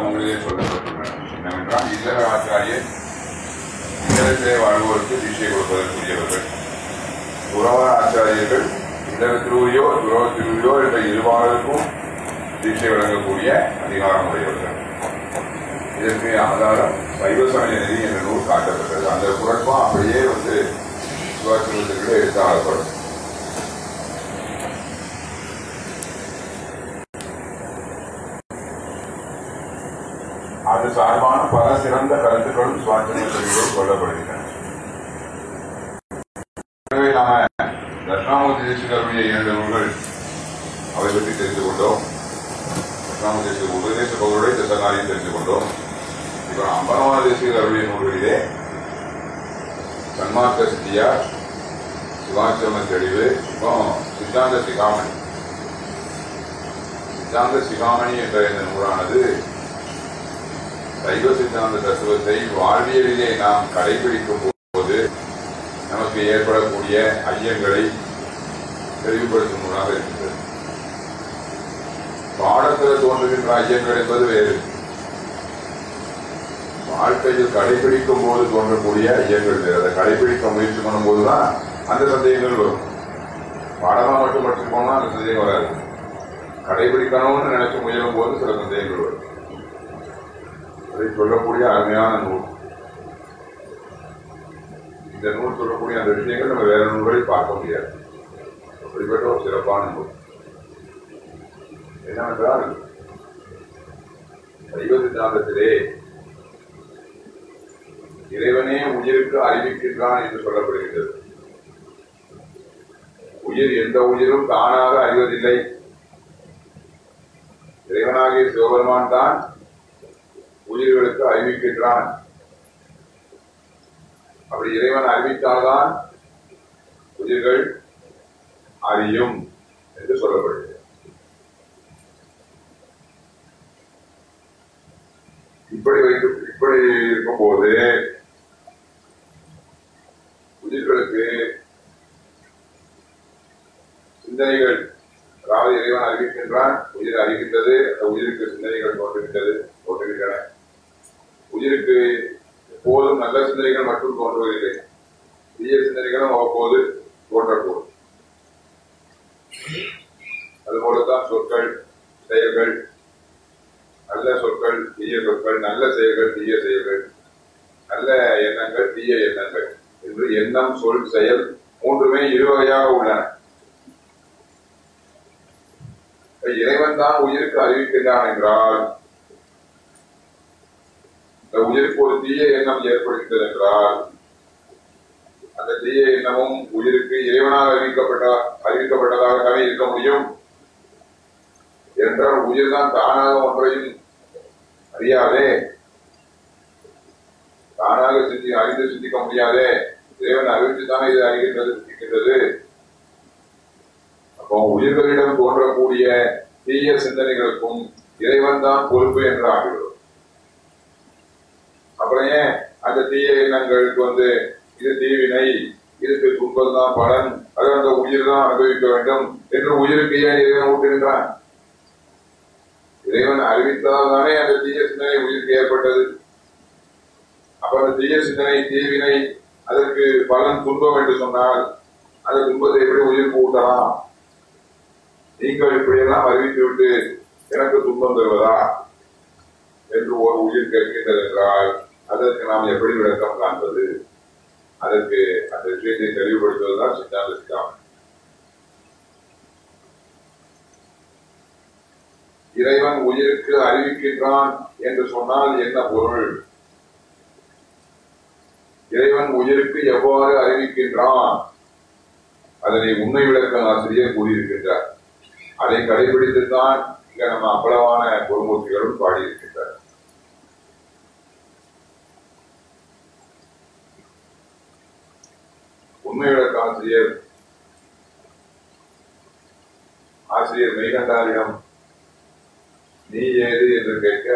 உங்களிலே சொல்லப்பட்டுள்ளன என்னவென்றால் இல்லற ஆச்சாரியர் இல்லறத்திலே வாழ்வோருக்கு தீட்சை கொடுப்பதற்குரியவர்கள். துறவ ஆச்சாரியர்கள் இல்லறத்திலூரியோ துறவத்திலூரியோ என்ற இருவாளருக்கும் தீட்சை வழங்கக்கூடிய அதிகாரம் உடையவர்கள். இதற்கு ஆதாரம் சைவ சமய நிதி என்ற நூல் காட்டப்பட்டது. அந்த குரட்பம் அப்படியே வந்து சிவாசிவத்திற்கு எடுத்து அது சார்பான பல சிறந்த கருத்துக்களும் சுவாசங்களிலும் சொல்லப்படுகின்றன எனவே தட்சிணாமூர்த்தி தேசிகருடைய இரண்டு நூல்கள் அவை பற்றி தெரிந்து கொண்டோம். தட்சிணாமூர்த்தி தேசிக உபதேச பகுதியுடைய திசகாரியம் தெரிந்து கொண்டோம். இப்ப அம்பரமான தேசிகருடைய நூல்களிலே சன்மார்க்க சித்தியார் சிவாசிரம தெளிவு இப்போ சித்தாந்த சிகாமணி. சித்தாந்த சிகாமணி என்ற இந்த நூலானது சைவ சித்தாந்த தத்துவத்தை வாழ்வியலிலே நாம் கடைபிடிக்கும் போது நமக்கு ஏற்படக்கூடிய ஐயங்களை தெளிவுபடுத்தும் நூலாக இருக்கிறது. பாடத்தில் தோன்றுகின்ற ஐயங்கள் என்பது வேறு. வாழ்க்கையில் கடைபிடிக்கும் போது தோன்றக்கூடிய ஐயங்கள் வேறு. அதை கடைபிடிக்க முயற்சி பண்ணும் போதுதான் அந்த சந்தேகங்கள் வரும். பாடமா மட்டும் படிச்சு போனா அந்த சந்தேகம் வராது. கடைபிடிக்கணும்னு நினைக்க முயலும் போது சில சந்தேகங்கள் வரும். அதை சொல்லக்கூடிய அருமையான நூல். இந்த நூல் சொல்லக்கூடிய அந்த விஷயங்கள் நம்ம வேற நூல்களை பார்க்க முடியாது. அப்படிப்பட்ட ஒரு சிறப்பான நூல். என்னவென்றால் சைவ சித்தாந்தத்திலே இறைவனே உயிருக்கு அறிவிக்கின்றான் என்று சொல்லப்படுகின்றது. உயிர் எந்த உயிரும் தானாக அறிவதில்லை. இறைவனாகிய சிவபெருமான் தான் உயிர்களுக்கு அறிவிக்கின்றான். அப்படி இறைவன் அறிவித்தால்தான் உயிர்கள் அறியும் என்று சொல்லப்படுகிறது. இப்படி வைத்து இப்படி இருக்கும்போது உயிர்களுக்கு சிந்தனைகள் அதாவது இறைவன் அறிவிக்கின்றான் உயிர் அறிகின்றது அந்த உயிருக்கு சிந்தனைகள் தோன்றுகின்றது தோன்றுகின்றன. உயிருக்கு எப்போதும் நல்ல சிந்தனைகள் மட்டும் தோன்றுவதில்லை தீய சிந்தனைகளும் அவ்வப்போது தோன்றக்கூடும். அதுபோலதான் சொற்கள் செயல்கள். நல்ல சொற்கள் தீய சொற்கள். நல்ல செயல்கள் தீய செயல்கள். நல்ல எண்ணங்கள் தீய எண்ணங்கள். என்று எண்ணம் சொல் செயல் மூன்றுமே இரு வகையாக உள்ளன. இறைவன் தான் உயிருக்கு அறிவிக்கின்றான் என்றால் இந்த உயிருக்கு ஒரு தீய எண்ணம் ஏற்படுகின்றது என்றால் அந்த தீய எண்ணமும் உயிருக்கு இறைவனாக அறிவிக்கப்பட்ட அறிவிக்கப்பட்டதாகவே இருக்க முடியும்? என்றால் உயிர் தான் தானாக ஒன்றையும் அறியாதே. தானாக சிந்தி அறிந்து சிந்திக்க முடியாதே. இறைவன் அறிவித்துத்தானே இது அறிகின்றது சிந்திக்கின்றது. அப்போ உயிர்களிடம் தோன்றக்கூடிய தீய சிந்தனைகளுக்கும் இறைவன் தான் பொறுப்பு என்று ஆகிறது அப்புறம் ஏன் அந்த தீய எண்ணங்களுக்கு வந்து இது தீவினை இதுக்கு துன்பம் தான் பலன் அது அந்த உயிர் தான் அனுபவிக்க வேண்டும் என்று உயிருக்கு ஏன் இறைவன் ஊட்டுகின்றான்? இறைவன் அறிவித்தால் தானே அந்த தீய சிந்தனை உயிருக்கு ஏற்பட்டது. அப்ப அந்த தீய சிந்தனை தீவினை அதற்கு பலன் துன்பம் என்று சொன்னால் அந்த துன்பத்தை எப்படி உயிருக்கு ஊட்டலாம்? நீங்கள் இப்படியெல்லாம் அறிவித்து விட்டு எனக்கு துன்பம் தருவதா? என்று ஒரு உயிர் கேட்கின்றது என்றால் அதற்கு நாம் எப்படி விளக்கம் காண்பது? அதற்கு அந்த விஷயத்தை தெளிவுபடுத்துவதுதான் சித்தாந்த சித்தாந்தம். இறைவன் உயிருக்கு அறிவிக்கின்றான் என்று சொன்னால் என்ன பொருள்? இறைவன் உயிருக்கு எவ்வாறு அறிவிக்கின்றான்? அதனை உண்மை விளக்கம் ஆசிரியர் கூறியிருக்கின்றார். அதை கடைபிடித்துத்தான் இங்க நம்ம அவ்வளவான குருமூர்த்திகளும் பாடியிருக்கின்றனர் உண்மை விளக்க ஆசிரியர் ஆசிரியர் மெய்கண்டாரிடம் நீ ஏது என்று கேட்க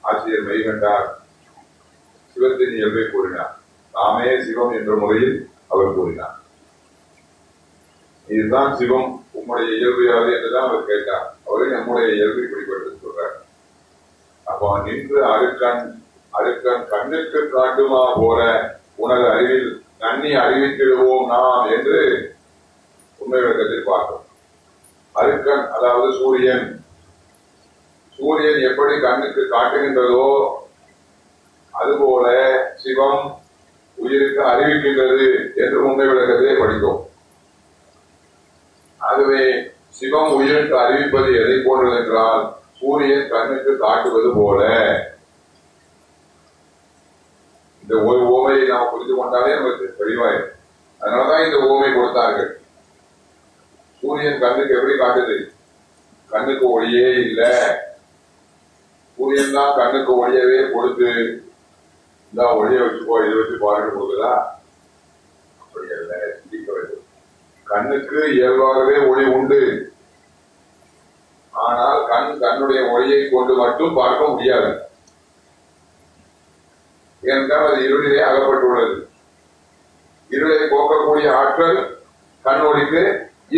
ஆசிரியர் மெய்கண்டார் சிவத்தின் இயல்பை கூறினார். தாமே சிவம் என்ற முறையில் அவர் கூறினார். இதுதான் சிவம் உம்முடைய இயல்பு யாது என்றுதான் அவர் கேட்டார். அவரே நம்முடைய இயல்பு இப்படிப்பட்டது சொல்றார். அப்போ நின்று அருக்கன் அருக்கன் கண்ணுக்கு காட்டுமா போல உனது அறிவில் நன்னி அறிவித்திடுவோம் நாம் என்று உண்மை விளக்கத்தில் பார்த்தோம் அருக்கன் அதாவது சூரியன். சூரியன் எப்படி கண்ணுக்கு காட்டுகின்றதோ அதுபோல சிவம் உயிருக்கு அறிவிக்கின்றது என்று உண்மை விளக்கத்தை படித்தோம். ஆகவே சிவம் உயிருக்கு அறிவிப்பது எதை போன்றது என்றால் சூரியன் கண்ணுக்கு காட்டுவது போல இந்த ஒரு ஓமையை நாம் புரிந்து கொண்டாலே நமக்கு தெளிவாயிடும். அதனாலதான் இந்த ஓமை கொடுத்தார்கள். சூரியன் கண்ணுக்கு எப்படி காட்டுது? கண்ணுக்கு ஒளியே இல்ல. சூரியன் தான் கண்ணுக்கு ஒளியவே கொடுத்து இந்த ஒளியை வச்சுக்கோ இதை வச்சு பாருங்க கொடுக்குதா? அப்படி அல்ல சிந்திக்க வேண்டும். கண்ணுக்கு இயல்பாகவே ஒளி உண்டு. ஆனால் கண் கண்ணுடைய ஒளியை கொண்டு மட்டும் பார்க்க முடியாது. ஏனென்றால் அது இருளிலே அகப்பட்டுள்ளது. இருளை போக்கக்கூடிய ஆற்றல் கண்ணொளிக்கு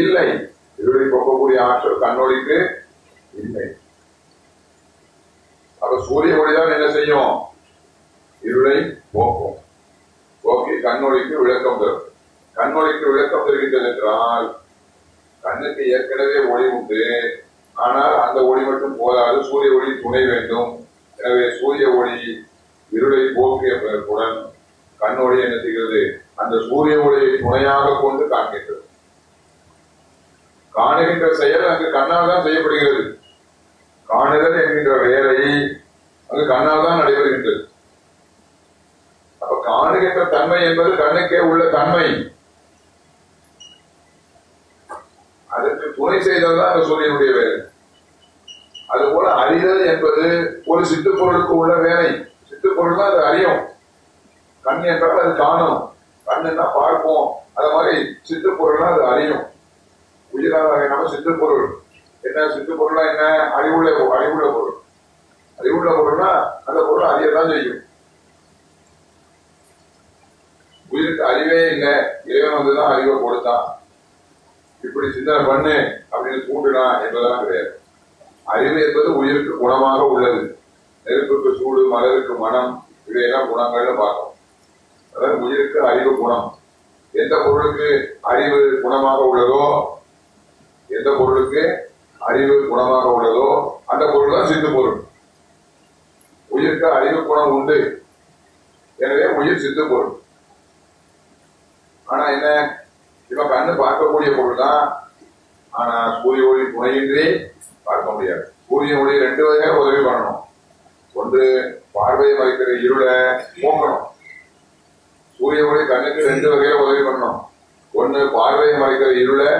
இல்லை. இருளை போக்கக்கூடிய ஆற்றல் கண்ணொளிக்கு இல்லை. அப்ப சூரிய ஒளிதான் என்ன செய்யும்? இருளை போக்கும். போக்கி கண்ணொழிக்கு விளக்கம் தரும். கண்ணொழிக்கு விளக்கம் தருகின்றது என்றால் கண்ணுக்கு ஏற்கனவே ஒளி உண்டு. ஆனால் அந்த ஒளி மட்டும் போதாது. சூரிய ஒளி துணை வேண்டும். எனவே சூரிய ஒளி இருளை போக்கிய பிறப்புடன் கண்ணொளி என்ன செய்கிறது அந்த சூரிய ஒளியை துணையாக கொண்டு காண்கின்றது. காணுகின்ற செயல் அங்கு கண்ணால் தான் செய்யப்படுகிறது. காணுதல் என்கின்ற வேலை அங்கு கண்ணால் தான் நடைபெறுகின்றது. அப்ப காணுகின்ற தன்மை என்பது கண்ணுக்கே உள்ள தன்மை. அதற்கு துணை செய்தல் தான் அந்த சூரியனுடைய வேலை. அதுபோல அறிதல் என்பது ஒரு சித்துப்பொருளுக்கு உள்ள வேலை. சித்துப்பொருள் தான் அது அறியும். கண் என்றால் அது காணும். கண் என்ன பார்ப்போம். அது மாதிரி சித்துப்பொருள்னா அது அறியும். உயிராக சித்து பொருள் என்ன சித்துப்பொருள்னா என்ன? அறிவுள்ள அறிவுள்ள பொருள். அறிவுள்ள பொருள்னா அந்த பொருள் அறியத்தான் செய்யும். உயிருக்கு அறிவே இல்லை. இறைவன் வந்துதான் அறிவை கொடுத்தான். இப்படி சிந்தனை பண்ணு அப்படின்னு தூண்டுனா என்பதெல்லாம் கிடையாது. அறிவு என்பது உயிருக்கு குணமாக உள்ளது. நெருப்புக்கு சூடு மலருக்கு மனம் இவையெல்லாம் குணங்கள்னு பார்க்கணும். அதாவது உயிருக்கு அறிவு குணம். எந்த பொருளுக்கு அறிவு குணமாக உள்ளதோ எந்த பொருளுக்கு அறிவு குணமாக உள்ளதோ அந்த பொருள் தான் சித்து பொருள். உயிருக்கு அறிவு குணம் உண்டு. எனவே உயிர் சித்து பொருள். ஆனா என்ன? இப்ப கண்ணு பார்க்கக்கூடிய பொருள் தான் ஆனா சூரிய ஒளி துணையின்றி பார்க்க முடியாது. சூரிய ஒளி ரெண்டு வகையாக உதவி பண்ணணும். ஒன்று பார்வையை மறைக்கிற இருளை போக்கணும். சூரிய ஒளி கண்ணுக்கு ரெண்டு வகையில உதவி பண்ணணும். ஒன்று பார்வையை மறைக்கிற இருளை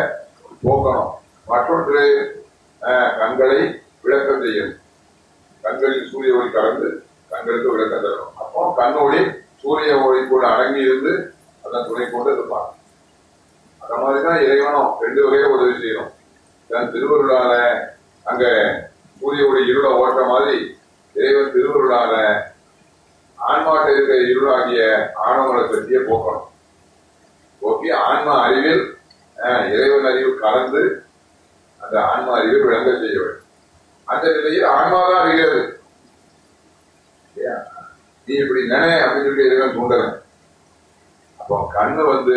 போக்கணும். மற்றொன்று கண்களை விளக்கம் செய்யணும். கண்களில் சூரிய ஒளி கலந்து கண்களுக்கு விளக்கம் தரணும். அப்போ கண் ஒளி சூரிய கூட அடங்கி இருந்து அதன் துணை கொண்டு இருப்பாங்க அந்த மாதிரிதான் இறைவனும் ரெண்டு வகையை உதவி செய்யணும். தன் திருவருளால அங்க சூரிய ஒளி இருளை ஓட்ட மாதிரி இறைவன் திருவருளால ஆன்மாட்ட இருக்கிற இருளாகிய ஆணவங்களை பற்றிய போக்கணும். போக்கி ஆன்மா அறிவில் அஹ், இறைவன் அறிவு கலந்து அந்த ஆன்மா அறிவை விளங்க செய்ய வேண்டும். அந்த நிலையில் ஆன்மாதான் அறிகிறது நீ இப்படி நினை அப்படின்னு சொல்லி இறைவன் தூண்டவன் அப்போ கண்ணு வந்து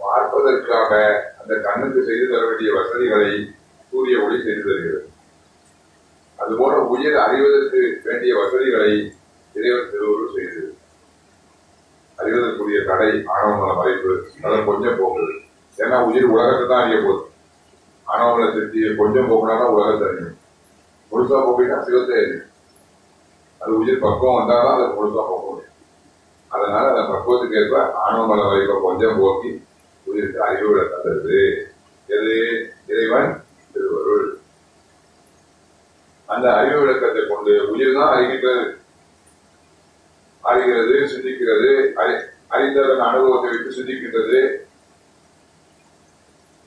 பார்ப்பதற்காக அந்த கண்ணுக்கு செய்து தர வேண்டிய வசதிகளை சூரிய ஒளி செய்து தருகிறது. அதுபோல உயிர் அறிவதற்கு வேண்டிய வசதிகளை இறைவன் திருவுரு செய்தது அறிவதற்குரிய கடை ஆணவமல மறைப்பு அதன் கொஞ்சம் போகுது ஏன்னா உயிர் உலகத்தை தான் அறிய போகுது. ஆணவமல திருப்தி கொஞ்சம் போகணும்னா உலகத்தை அறியும். முழுசா போகிட்டா சிவத்தை அறியும். அது உயிர் பக்குவம் வந்தால்தான் அதை முழுசா போக முடியும். அதனால அந்த பக்குவத்துக்கு ஏற்ப ஆணவமல மறைப்பை கொஞ்சம் போக்கி உயிருக்கு அறிவுரை தந்தது. எது? இறைவன் அந்த அறிவு விளக்கத்தை கொண்டு உயிர் தான் அறிகின்றது. அறிகிறது சிந்திக்கிறது அறிந்தவன் அனுபவத்தை விட்டு சிந்திக்கின்றது.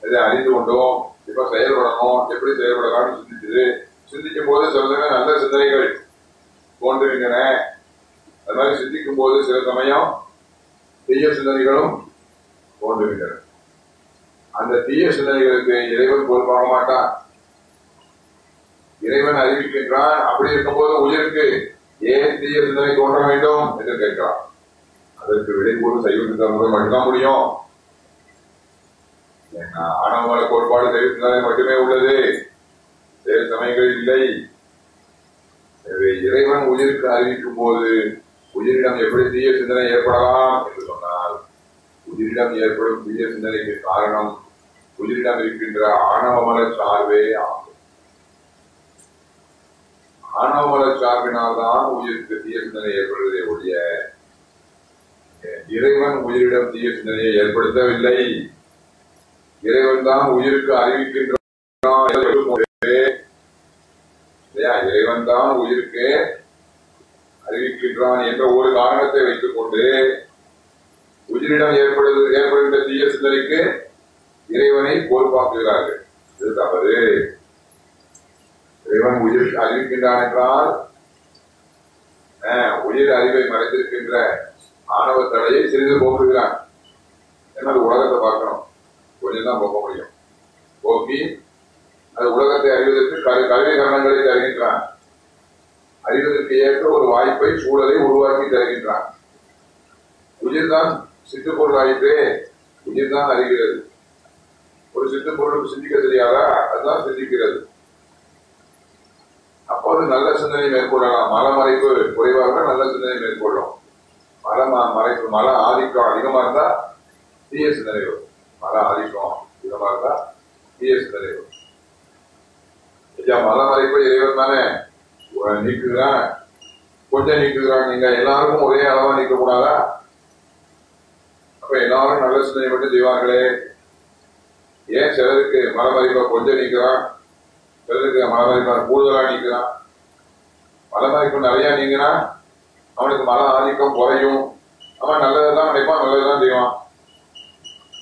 இதை அறிந்து கொண்டோம். இப்ப செயல்படணும். எப்படி செயல்படலாம்னு சிந்திச்சது சிந்திக்கும் போது சில சமயம் நல்ல சிந்தனைகள் தோன்றுகின்றன. அது மாதிரி சிந்திக்கும் போது சில சமயம் தீய சிந்தனைகளும் தோன்றுகின்றன. அந்த தீய சிந்தனைகளுக்கு இறைவன் பொறுப்பாக மாட்டான். இறைவன் அறிவிக்கின்றான். அப்படி இருக்கும்போது உயிருக்கு ஏன் தீய சிந்தனை தோன்ற வேண்டும் என்று கேட்கிறான். அதற்கு விடை கூறு சைவத்தின் மட்டும்தான் முடியும். ஆணவமான ஆணவமல கோட்பாடு சைவத்தினாலே மட்டுமே உள்ளது. வேறு சமயங்கள் இல்லை. எனவே இறைவன் உயிருக்கு அறிவிக்கும் போது உயிரிடம் எப்படி தீய சிந்தனை ஏற்படலாம் என்று சொன்னால் உயிரிடம் ஏற்படும் தீய சிந்தனைக்கு காரணம் உயிரிடம் இருக்கின்ற ஆணவமல சார்பே ஆகும். ஆணவமல சார்பினால்தான் உயிருக்கு தீய சிந்தனை ஏற்படுவதை ஒழிய இறைவன் உயிரிடம் தீய சிந்தனையை ஏற்படுத்தவில்லை. இறைவன் தான் உயிருக்கு அறிவிக்கின்றான் இறைவன் தான் உயிருக்கு அறிவிக்கின்றான் என்ற ஒரு காரணத்தை வைத்துக் கொண்டு உயிரிடம் ஏற்படுது ஏற்படுகின்ற தீய சிந்தனைக்கு இறைவனை பொறுப்பாக்குகிறார்கள். இது தவறு. இறைவன் உயிர் அறிவிக்கின்றான் என்றால் ஆஹ், உயிர் அறிவை மறைந்திருக்கின்ற ஆணவ தடையை சிறிது போக்குகிறான். ஏன்னா அது உலகத்தை பார்க்கணும். கொஞ்சம் தான் போக முடியும். போக்கி அது உலகத்தை அறிவதற்கு கரு கல்வி கரணங்களை தருகின்றான். அறிவதற்கு ஏற்ற ஒரு வாய்ப்பை சூழலை உருவாக்கி தருகின்றான். உயிர்தான் சிட்டுப்பொருள் ஆயிற்றே உயிர்தான் அறிகிறது. ஒரு சிட்டுப்பொருளுக்கு சிந்திக்க தெரியாதா? அதுதான் சிந்திக்கிறது. அப்போது நல்ல சிந்தனை மேற்கொள்ளலாம். மலமறைப்பு குறைவாக நல்ல சிந்தனை மேற்கொள்ளும். மல ம- மறைப்பு மல ஆதிக்கம் அதிகமா இருந்தா தீய சிந்தனை வரும். மல ஆதிக்கம் அதிகமாக இருந்தா தீய சிந்தனை வரும். ஐயா மல மறைப்பு இறைவன் தானே? நீக்குகிறான். கொஞ்சம் நீக்குகிறான். நீங்க எல்லாருக்கும் ஒரே அளவா நீக்க கூடாதா அப்ப எல்லாரும் நல்ல சிந்தனை மட்டும் செய்வார்களே. ஏன் சிலருக்கு மலமறிப்பை கொஞ்சம் நீக்கிறான்? சிலருக்கு மலமறிப்பை கூடுதலா நீக்கிறான்? மலமறிப்பு நிறைய நீங்கன்னா அவனுக்கு மன ஆதிக்கம் குறையும். அவன் நல்லதுதான் நினைப்பான் நல்லதுதான் செய்வான்.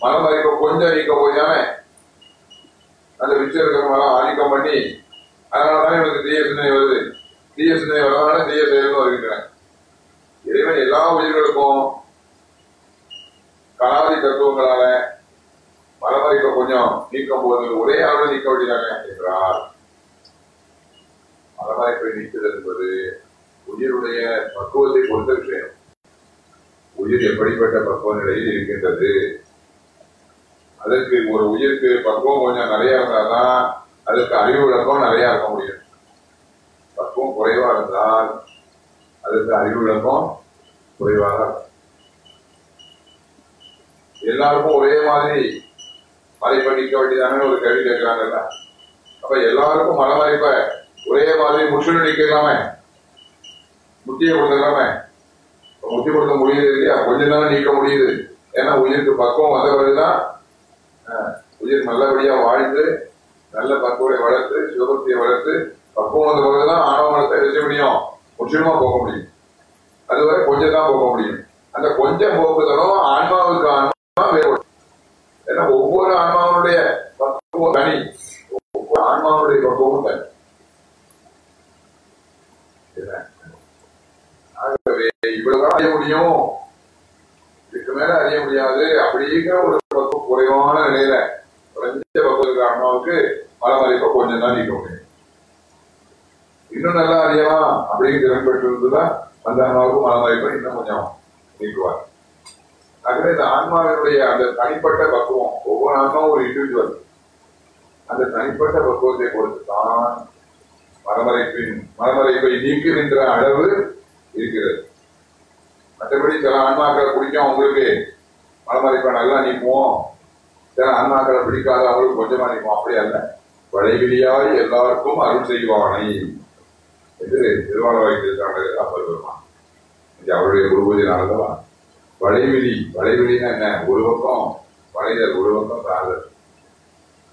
மலமறிப்பை கொஞ்சம் நீக்க போய் தானே? அந்த மிச்சம் இருக்கிற மலம் ஆதிக்கம் பண்ணி அதனால தானே இவனுக்கு தீய சிந்தனை வருது. தீய சிந்தனை வரதான தீய செயல்னு வருகின்றன இறைவன் எல்லா உயிர்களுக்கும் கலாதி தத்துவங்களால மலமறிப்பை கொஞ்சம் நீக்கும் போது ஒரே அளவு நீக்க வேண்டியதாங்க என்றால் மலமறிப்பை நீக்குதல் என்பது உயிருடைய பக்குவத்தை பொறுத்த விஷயம். உயிர் எப்படிப்பட்ட பக்குவ நிலையில் இருக்கின்றது? அதற்கு ஒரு உயிருக்கு பக்குவம் கொஞ்சம் நிறைய இருந்தாதான் அதுக்கு அறிவு விளக்கம் நிறைய இருக்க முடியும். பக்குவம் குறைவா இருந்தால் அதுக்கு அறிவு விளக்கம் குறைவாக இருக்கும். எல்லாருக்கும் ஒரே மாதிரி மறைப்பை பண்ணிக்க வேண்டியதானே ஒரு கேள்வி கேட்கிறாங்கல்ல? அப்ப எல்லாருக்கும் மன ஒரே மாதிரி முற்றிலும் நீக்கலாமே முத்தியை கொடுத்துக்கலாமே இப்ப முத்தி கொடுக்க முடியுது இல்லையா? கொஞ்ச நேரம் நீக்க முடியுது. ஏன்னா உயிருக்கு பக்குவம் வந்த பிறகுதான் ஆஹ், உயிர் நல்லபடியா வாழ்ந்து நல்ல பக்குவத்தை வளர்த்து சிவபக்தியை வளர்த்து பக்குவம் வந்த பிறகுதான் ஆணவமனத்தை வச்ச முடியும் முற்றிலுமா போக முடியும். அதுவரை கொஞ்சம் தான் போக முடியும். அந்த கொஞ்சம் போக்குதலும் ஆன்மாவுக்கு ஆன்மா வேறுபடும். ஏன்னா ஒவ்வொரு ஆன்மாவுடைய பக்குவம் தனி. ஒவ்வொரு ஆன்மாவுடைய பக்குவமும் தனி என்ன? ஆகவே இவ்வளவுதான் அறிய முடியும். இதுக்கு மேல அறிய முடியாது. அப்படிங்கிற ஒரு பக்கம் குறைவான நிலையில குறைஞ்ச பக்குவத்துக்கு ஆன்மாவுக்கு மலமறிப்ப கொஞ்சம் தான் நீக்க முடியும். இன்னும் நல்லா அறியலாம் அப்படின்னு திறன் பெற்றிருந்துதான் அந்த ஆன்மாவுக்கு மலமறிப்பை இன்னும் கொஞ்சம் நீக்குவார். ஆகவே இந்த ஆன்மாவினுடைய அந்த தனிப்பட்ட பக்குவம் ஒவ்வொரு ஆன்மாவும் ஒரு இண்டிவிஜுவல் அந்த தனிப்பட்ட பக்குவத்தை பொறுத்து தான் மரமறைப்பின் மரமறைப்பை நீக்குகின்ற அளவு இருக்கிறது. மற்றபடி சில ஆன்மாக்களை பிடிக்கும். அவங்களுக்கு மரமறைப்பை நல்லா நீக்குவோம். சில ஆன்மாக்களை பிடிக்காத அவங்களுக்கு கொஞ்சமா நிற்போம் அப்படி அல்ல. வளைவிலியாய் எல்லாருக்கும் அருள் செய்வானை என்று திருவாளர் வைத்திருக்காங்க அப்பர் பெருமான் இது அவருடைய குருபூஜையினாலதான் வளைவிலி வளைவிலின்னா என்ன? ஒரு பக்கம் வளைதல் ஒரு பக்கம் சாதல்.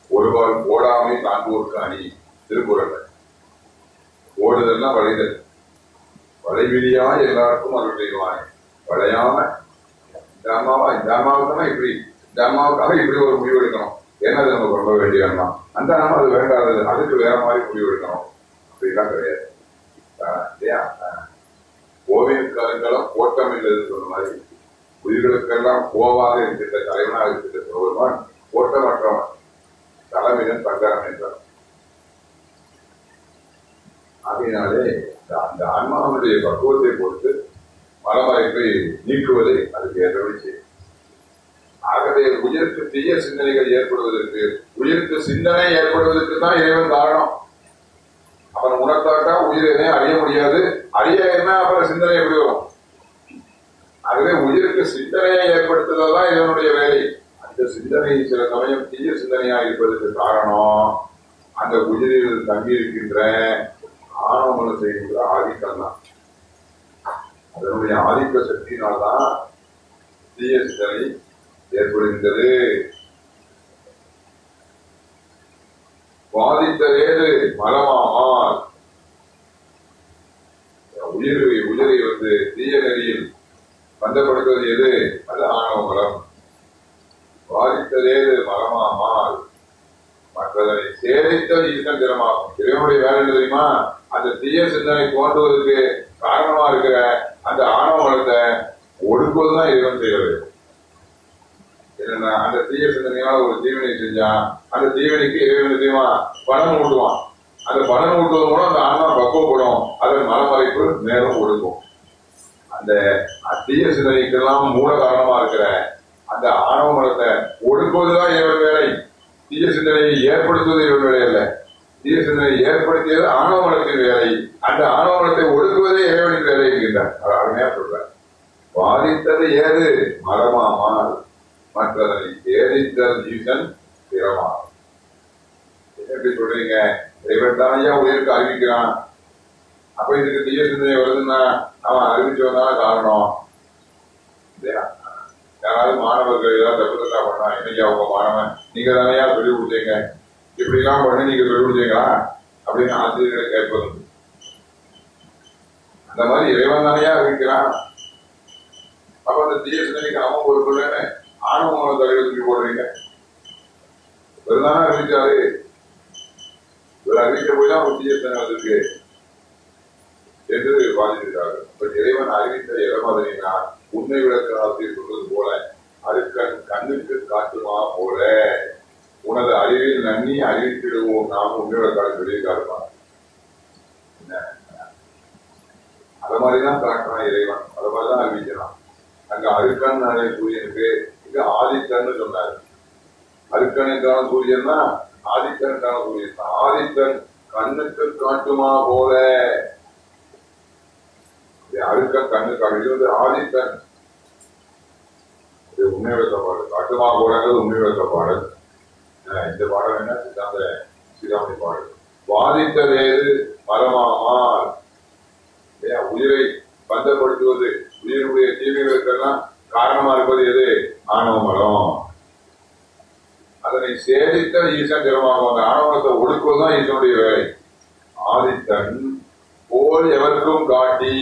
ஒருவர் ஓடாமை காண்போருக்கு அணி திருக்குறள். ஓடுதல்னா வளைதல். வளைவிலியா எல்லாருக்கும் அருள் செய்வான். வளையாம தர்மாவா அம்மாவா இப்படி தர்மாவுக்காக இப்படி ஒரு முடிவு எடுக்கணும் ஏன்னா அது நமக்கு ரொம்ப வேண்டிய அம்மா அந்த நாம அது வேண்டாதது அதுக்கு வேற மாதிரி முடிவு எடுக்கணும் அப்படிலாம் கிடையாது. ஆஹ் இல்லையா? ஆஹ் கோட்டம் இல்லைன்னு சொன்ன மாதிரி உயிர்களுக்கெல்லாம் கோவாக இருக்கின்ற தலைவனாக இருக்கின்ற சிவபெருமான் ஓட்டமற்றவன். தலைமையின் சங்கரம் என்றார் ஆகையினாலே அந்த ஆன்மாவுடைய பக்குவத்தை பொறுத்து மலமறைப்பை நீக்குவதை அதுக்கு ஏற்றபடி செய்யும் ஆகவே உயிருக்கு தீய சிந்தனைகள் ஏற்படுவதற்கு உயிருக்கு சிந்தனை ஏற்படுவதற்கு தான் இறைவன் காரணம். அவன் உணர்த்தாட்டா உயிரினை அறிய முடியாது. அறிய என்ன? அப்புறம் சிந்தனை எப்படி வரும்? ஆகவே உயிருக்கு சிந்தனையை ஏற்படுத்துவதுதான் தான் இதனுடைய வேலை. அந்த சிந்தனை சில சமயம் தீய சிந்தனையா இருப்பதற்கு காரணம் அந்த உயிரில் தங்கி இருக்கின்ற ஆணவமனம் செய்கின்ற ஆதிக்கம் தான் அதனுடைய ஆதிக்க சக்தியினால்தான் தீய சிந்தனை ஏற்படுகின்றது. பாதித்ததேது மலமாமால் உயிரை உயிரை வந்து தீய நெறியில் பந்தப்படுத்துவது எது? அது ஆணவ மரம் பாதித்ததேது மலமாமால் மற்றதனை சேரித்தல் ஈசன் திறமாகும். இறைவனுடைய வேலை தெரியுமா? அந்த தீய சிந்தனை தோன்றுவதற்கு காரணமா இருக்கிற அந்த ஆணவ மலத்தை ஒடுக்குவதுதான் இறைவன் செய்வது என்னன்னா அந்த தீய சிந்தனையால ஒரு தீவினை செஞ்சா அந்த தீவினைக்கு இறைவன் என்ன செய்வான்? ஊட்டுவான். அந்த பலன் ஊட்டுவது மூலம் அந்த ஆன்மா பக்குவப்படும். அதன் மனமறைப்பு மேலும் ஒடுக்கும். அந்த தீய சிந்தனைக்கெல்லாம் மூல காரணமா இருக்கிற அந்த ஆணவ மலத்தை ஒடுக்குவதுதான் இறைவன் வேலை. தீய சிந்தனையை ஏற்படுத்துவது இவன் வேலை இல்லை தீய ஏற்படுத்தியது ஆணவமலத்தின் வேலை. அந்த ஆணவ ஒடுக்குவதே இறைவனின் வேலை என்கின்றார். அருமையா சொல்றார். பாதித்தது ஏது? மரமாமால் மற்றதனை ஏதித்தல் ஈசன் திறமா எப்படி சொல்றீங்க? இறைவன் தானையா உயிருக்கு அறிவிக்கிறான். அப்ப இதுக்கு தீய சிந்தனை வருதுன்னா அவன் அறிவிச்சவனால காரணம். இல்லையா? யாராவது மாணவர்கள் ஏதாவது தப்பு தப்பா பண்ணா என்னையா உங்க மாணவன்? நீங்க தானையா சொல்லி கொடுத்தீங்க? இப்படி எல்லாம் பண்ணி நீங்க சொல்லி கொடுத்தீங்களா அப்படின்னு ஆசிரியர்களை கேட்பது அந்த மாதிரி இறைவன் தானையா இருக்கிறான்? அப்ப அந்த தீய சிந்தனைக்கு அவன் பொறுப்பு இல்லைன்னு தலைவர் சொல்லி போடுறீங்க. இவர்தானே அறிவிச்சாரு? இவர் அறிவிக்க போய் தான் ஒரு தீய சிந்தனை வந்திருக்கு என்று வாதிடுகிறார்கள் இப்ப இறைவன் அறிவித்த இளமதனா உண்மை விளக்க ஆசிரியர் சொல்வது போல அது கண் கண்ணுக்கு காட்டுமா போல? உனது அறிவில் நன்னி அறிவித்திடுவோம் நாம் உண்மை விளக்காக சொல்லியிருக்காருமா என்ன? அத மாதிரிதான் காட்டுறான் இறைவன். அத மாதிரிதான் அறிவிக்கிறான். அங்க அருக்கன் நிறைய சூரியனுக்கு இங்க ஆதித்தன்னு சொன்னாரு. அருக்கனுக்கான சூரியன்னா ஆதித்தனுக்கான சூரியன் தான். ஆதித்தன் கண்ணுக்கு காட்டுமா போல. அழுக்க அருக்கன் கண்ணு வந்து ஆதித்தன். உண்மையோட உண்மை பாடல் காட்டுமா போலங்கிறது உண்மை விளக்க பாடல் இந்த பாடல் என்ன? சித்தாந்த சிதாமணி பாடல். வாதித்ததேது மரமாமால் இல்லையா? உயிரை பந்தப்படுத்துவது உயிருடைய தீமைகளுக்கெல்லாம் காரணமா இருப்பது எது? ஆணவ மரம். அதனை சேதித்த ஈசன் திறமாகும் அந்த ஆணவத்தை ஒடுக்குவதுதான் ஈசனுடைய வேலை. ஆதித்தன் போல் எவருக்கும் காட்டி.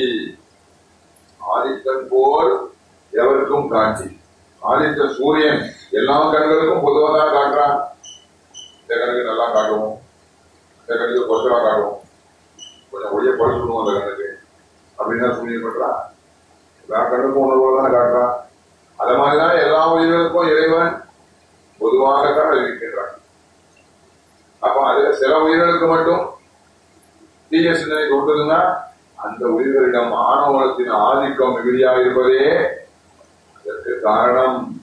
ஆதித்தன் போல் எவருக்கும் காட்டி. ஆதித்த சூரியன். எல்லா கண்களுக்கும் பொதுவாக காட்டுறான். இந்த கண்ணுக்கு நல்லா காட்டுவோம் இந்த கண்ணுக்கு கொச்சலா காட்டுவோம் கொஞ்சம் ஒளிய சொல்லுவோம் அந்த கண்ணுக்கு. அப்படின்னு தான் சூரியன் பண்றான் எல்லா கண்ணுக்கும் உணர்வு தான் காட்டுறான் அத மாதிரிதான் எல்லா உயிர்களுக்கும் இறைவன் பொதுவாகத்தான் அறிவிக்கின்றான் அப்ப அதுல சில உயிர்களுக்கு மட்டும் தீய சிந்தனை கொடுத்ததுன்னா அந்த உயிர்களிடம் ஆணவத்தின் ஆதிக்கம் மிகுதியாக இருப்பதே அதற்கு காரணம்.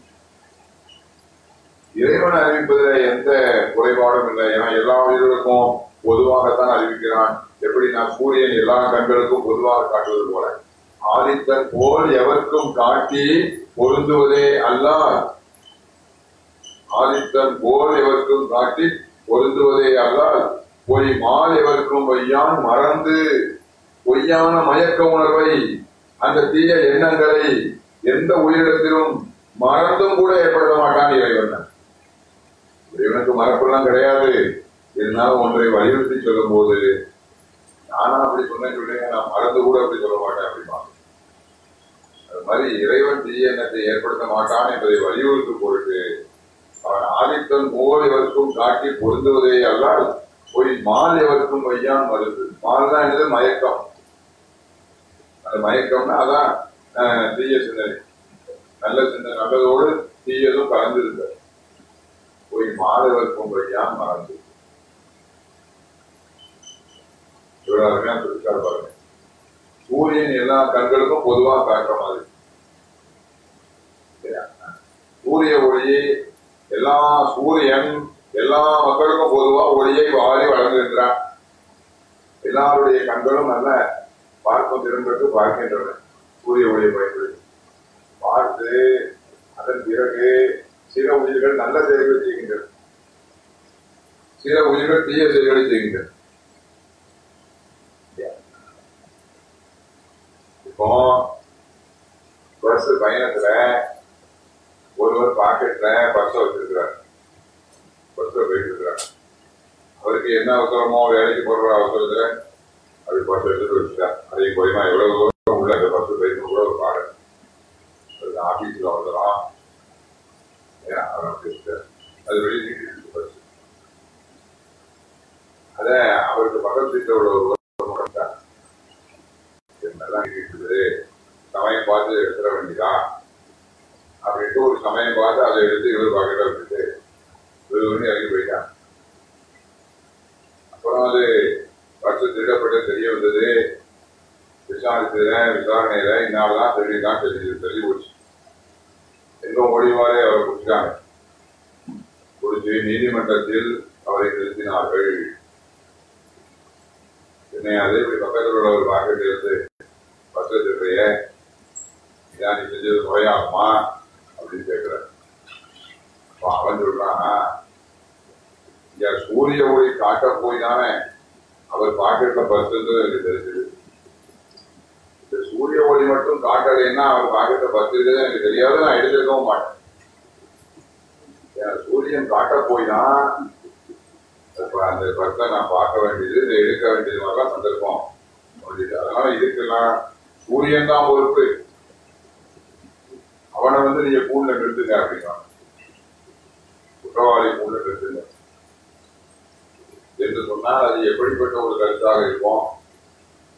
இறைவன் அறிவிப்பதில் எந்த குறைபாடும் இல்லை. ஏன்னா எல்லா உயிர்களுக்கும் பொதுவாகத்தான் அறிவிக்கிறான். எப்படி நான் சூரியன் எல்லா கண்களுக்கும் பொதுவாக காட்டுவது போல. ஆதித்தன் போல் எவருக்கும் காட்டி பொருந்துவதே அல்ல. ஆதித்தன் போல் எவருக்கும் காட்டி பொருந்துவதே அல்லால் பொய் மால் எவருக்கும் பொய்யான் மறந்து பொய்யான மயக்க உணர்வை அந்த தீய எண்ணங்களை எந்த உயிரிடத்திலும் மறந்தும் கூட ஏற்படுத்த மாட்டான் இறைவன். இறைவனுக்கு மறப்பெல்லாம் கிடையாது. இருந்தாலும் ஒன்றை வலியுறுத்தி சொல்லும் போது நானா அப்படி சொன்னேன் சொல்லுங்க நான் மறந்து கூட அப்படி சொல்ல மாட்டேன் அப்படிமா அது மாதிரி இறைவன் தீய எண்ணத்தை ஏற்படுத்த மாட்டான் என்பதை வலியுறுத்தும் பொருட்டு அவன் ஆதித்தன் போல் எவருக்கும் காட்டி பொருந்துவதே அல்லால் போய் மால் எவருக்கும் வையான் மருந்து. மால் தான் என்னது? மயக்கம். அந்த மயக்கம்னா அதான் அஹ், தீய சிந்தனை. நல்ல சிந்தனை நல்லதோடு தீயதும் கலந்து இருக்க போய் மால் எவருக்கும் மறந்து. பாருங்க. சூரியன் எல்லா கண்களுக்கும் பொதுவா காட்டுற மாதிரி. சூரிய? எல்லா சூரியன் எல்லா மக்களுக்கும் பொதுவா ஒளியை வாரி வழங்குகின்றான் எல்லாருடைய கண்களும் நல்ல பார்க்கும் திறன் பார்க்கின்றன. சூரிய ஒளியை பயன்படுத்தி. பார்த்து அதன் பிறகு சில உயிர்கள் நல்ல செயல்களை செய்கின்றன. சில உயிர்கள் தீய செயல்களை செய்கின்றன. இப்போ பஸ் பயணத்துல ஒருவர் பாக்கெட்ல பர்ஸ் வச்சிருக்கிறார். பர்ஸ் போயிட்டு இருக்கிறார் அவருக்கு என்ன அவசரமோ வேலைக்கு போடுற அவசரத்துல அப்படி பர்ஸ் எடுத்துட்டு வச்சுட்டார் அதே போயமா எவ்வளவு தூரம் உள்ள அந்த பர்ஸ் போயிட்டு கூட ஒரு பாரு அதுக்கு ஆபீஸ்ல அவசரம் ஏன் அவரை வச்சுட்டார். அது வெளியே பர்ஸ் அத அவருக்கு பக்கத்து வீட்டில் உள்ள ஒரு கொடுத்தார். என்னெல்லாம் இருக்குது சமயம் பார்த்து எடுத்துட வேண்டியதா அப்படின்ட்டு ஒரு சமயம் பார்த்து அதை எடுத்து இவர் பாக்கெட்டை விட்டுட்டு இவர் வந்து இறங்கி போயிட்டான் அப்புறம் அது பஸ் திருடப்பட்டு தெரிய வந்தது விசாரிச்சதுல விசாரணையில இன்னால்தான் தெரியுதான் தெரிஞ்சு சொல்லி போச்சு எங்க மொழிவாரே அவர் குடிச்சாங்க குடிச்சு நீதிமன்றத்தில் அவரை நிறுத்தினார்கள் என்னை அதே பக்கத்தில் உள்ள ஒரு பாக்கெட் இருந்து பஸ் இதான் நீ செஞ்சது முறையாகுமா? அப்படின்னு கேட்கிறார். அப்ப அவன் சொல்றான் இங்க சூரிய ஒளி காட்ட போய் தானே அவர் பாக்கெட்ல பஸ் எனக்கு இந்த சூரிய ஒளி மட்டும் காட்டலைன்னா அவர் பாக்கெட்ல எனக்கு தெரியாது நான் எடுத்துக்கவும் மாட்டேன். சூரியன் காட்ட போய் தான் இப்ப அந்த பஸ்ஸை நான் பார்க்க வேண்டியது இந்த எடுக்க வேண்டியது மாதிரிலாம் சந்தர்ப்பம் அதனால இதுக்கெல்லாம் சூரியன் தான் பொறுப்பு. அவனை வந்து நீங்க கூண்ட நிறுத்துங்க அப்படின்னா. குற்றவாளி கூண்ட நிறுத்துங்க. என்று சொன்னால் அது எப்படிப்பட்ட ஒரு கருத்தாக இருக்கும்?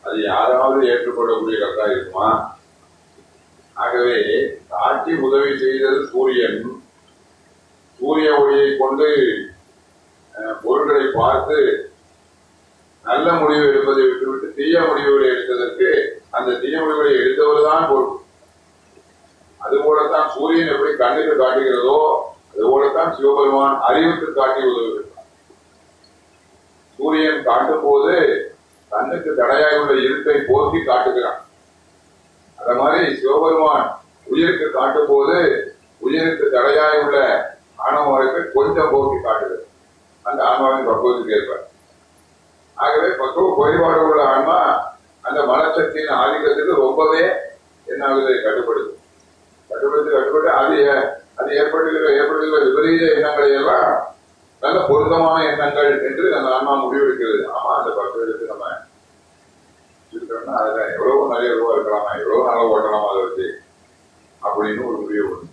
அது யாராவது ஏற்றுக்கொள்ளக்கூடிய கருத்தாக இருக்குமா? ஆகவே காட்டி உதவி செய்தது சூரியன். சூரிய ஒளியை கொண்டு அஹ், பொருள்களை பார்த்து நல்ல முடிவு எடுப்பதை விட்டுவிட்டு தீய முடிவுகளை எடுத்ததற்கு அந்த தீய முடிவுகளை எடுத்தவர் தான் பொருள். அதுபோலத்தான் சூரியன் எப்படி கண்ணுக்கு காட்டுகிறதோ அதுபோலத்தான் சிவபெருமான் அறிவுக்கு காட்டி உதவுகிறார். சூரியன் காட்டும் போது கண்ணுக்கு தடையாக உள்ள இருட்டை போக்கி காட்டுகிறான். அந்த மாதிரி சிவபெருமான் உயிருக்கு காட்டும் போது உயிருக்கு தடையாய் உள்ள ஆணவருக்கு கொஞ்சம் போக்கி காட்டுது. அந்த ஆன்மாவின் பக்குவத்துக்கு ஏற்ப ஆகவே பக்குவ குறைபாடு உள்ள ஆன்மா அந்த மனசக்தியின் ஆதிக்கத்துக்கு ரொம்பவே என்ன ஆகுது கட்டுப்படுது. கட்டுப்படுத்தி கட்டுப்பட்டு அது அது ஏற்படுகிற ஏற்படுகிற விபரீத எண்ணங்களை எல்லாம் நல்ல பொருத்தமான எண்ணங்கள் என்று அந்த ஆன்மா முடிவெடுக்கிறது. ஆமா அந்த பக்குவத்துக்கு நம்ம இருக்கோம்னா அதில் எவ்வளவு நிறைய ரூபா இருக்கலாமா எவ்வளோ நல்லா ஓட்டலாமா அதை வச்சு அப்படின்னு ஒரு முடிவு வரும்.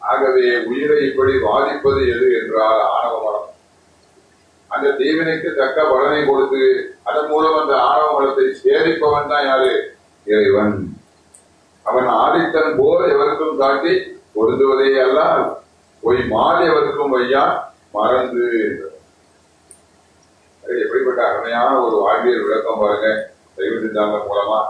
ஆகவே உயிரை இப்படி பாதிப்பது எது என்றால் ஆணவ மலம். அந்த தீவினைக்கு தக்க பலனை கொடுத்து அதன் மூலம் அந்த ஆணவ மரத்தை சேரிப்பவன் தான் யாரு? இறைவன். அவன் ஆதித்தன் போல் எவருக்கும் காட்டி பொருந்துவதே அல்ல பொய் மாறி எவருக்கும் வையா மறந்து. எப்படி அது அருமையான ஒரு வாழ்வியல் விளக்கம் பாருங்க. தெய்வ சித்தாந்தம் மூலமா.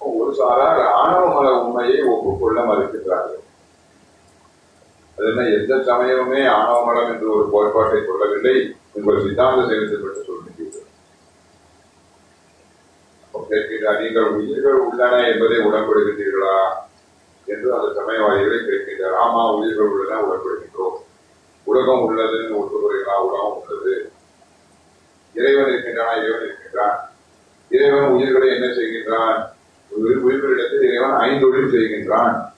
ஒரு சாரார் ஆணவமல உண்மையை ஒப்புக்கொள்ள மறுக்கின்றார்கள். அதனால் எந்த சமயமுமே ஆணவ மலம் என்று ஒரு கோட்பாட்டை சொல்லவில்லை உங்கள் சித்தாந்த செயலத்தை பற்றி சொல்லுகிறீர்கள் கேட்கிறார் நீங்கள் உயிர்கள் உள்ளன என்பதை உடன்படுகின்றீர்களா என்று அந்த சமயவாதிகளை கேட்கின்றார் ஆமா உயிர்கள் உள்ளன உடன்படுகின்றோம் உலகம் உள்ளதுன்னு ஒத்துக்கிறீர்களா உலகம் உள்ளது. இறைவன் இருக்கின்றான்? இறைவன் இருக்கின்றான். இறைவன் உயிர்களை என்ன செய்கின்றான்? உயிர் உயிர்களிடத்தில் இறைவன் ஐந்தொழில் செய்கின்றான்.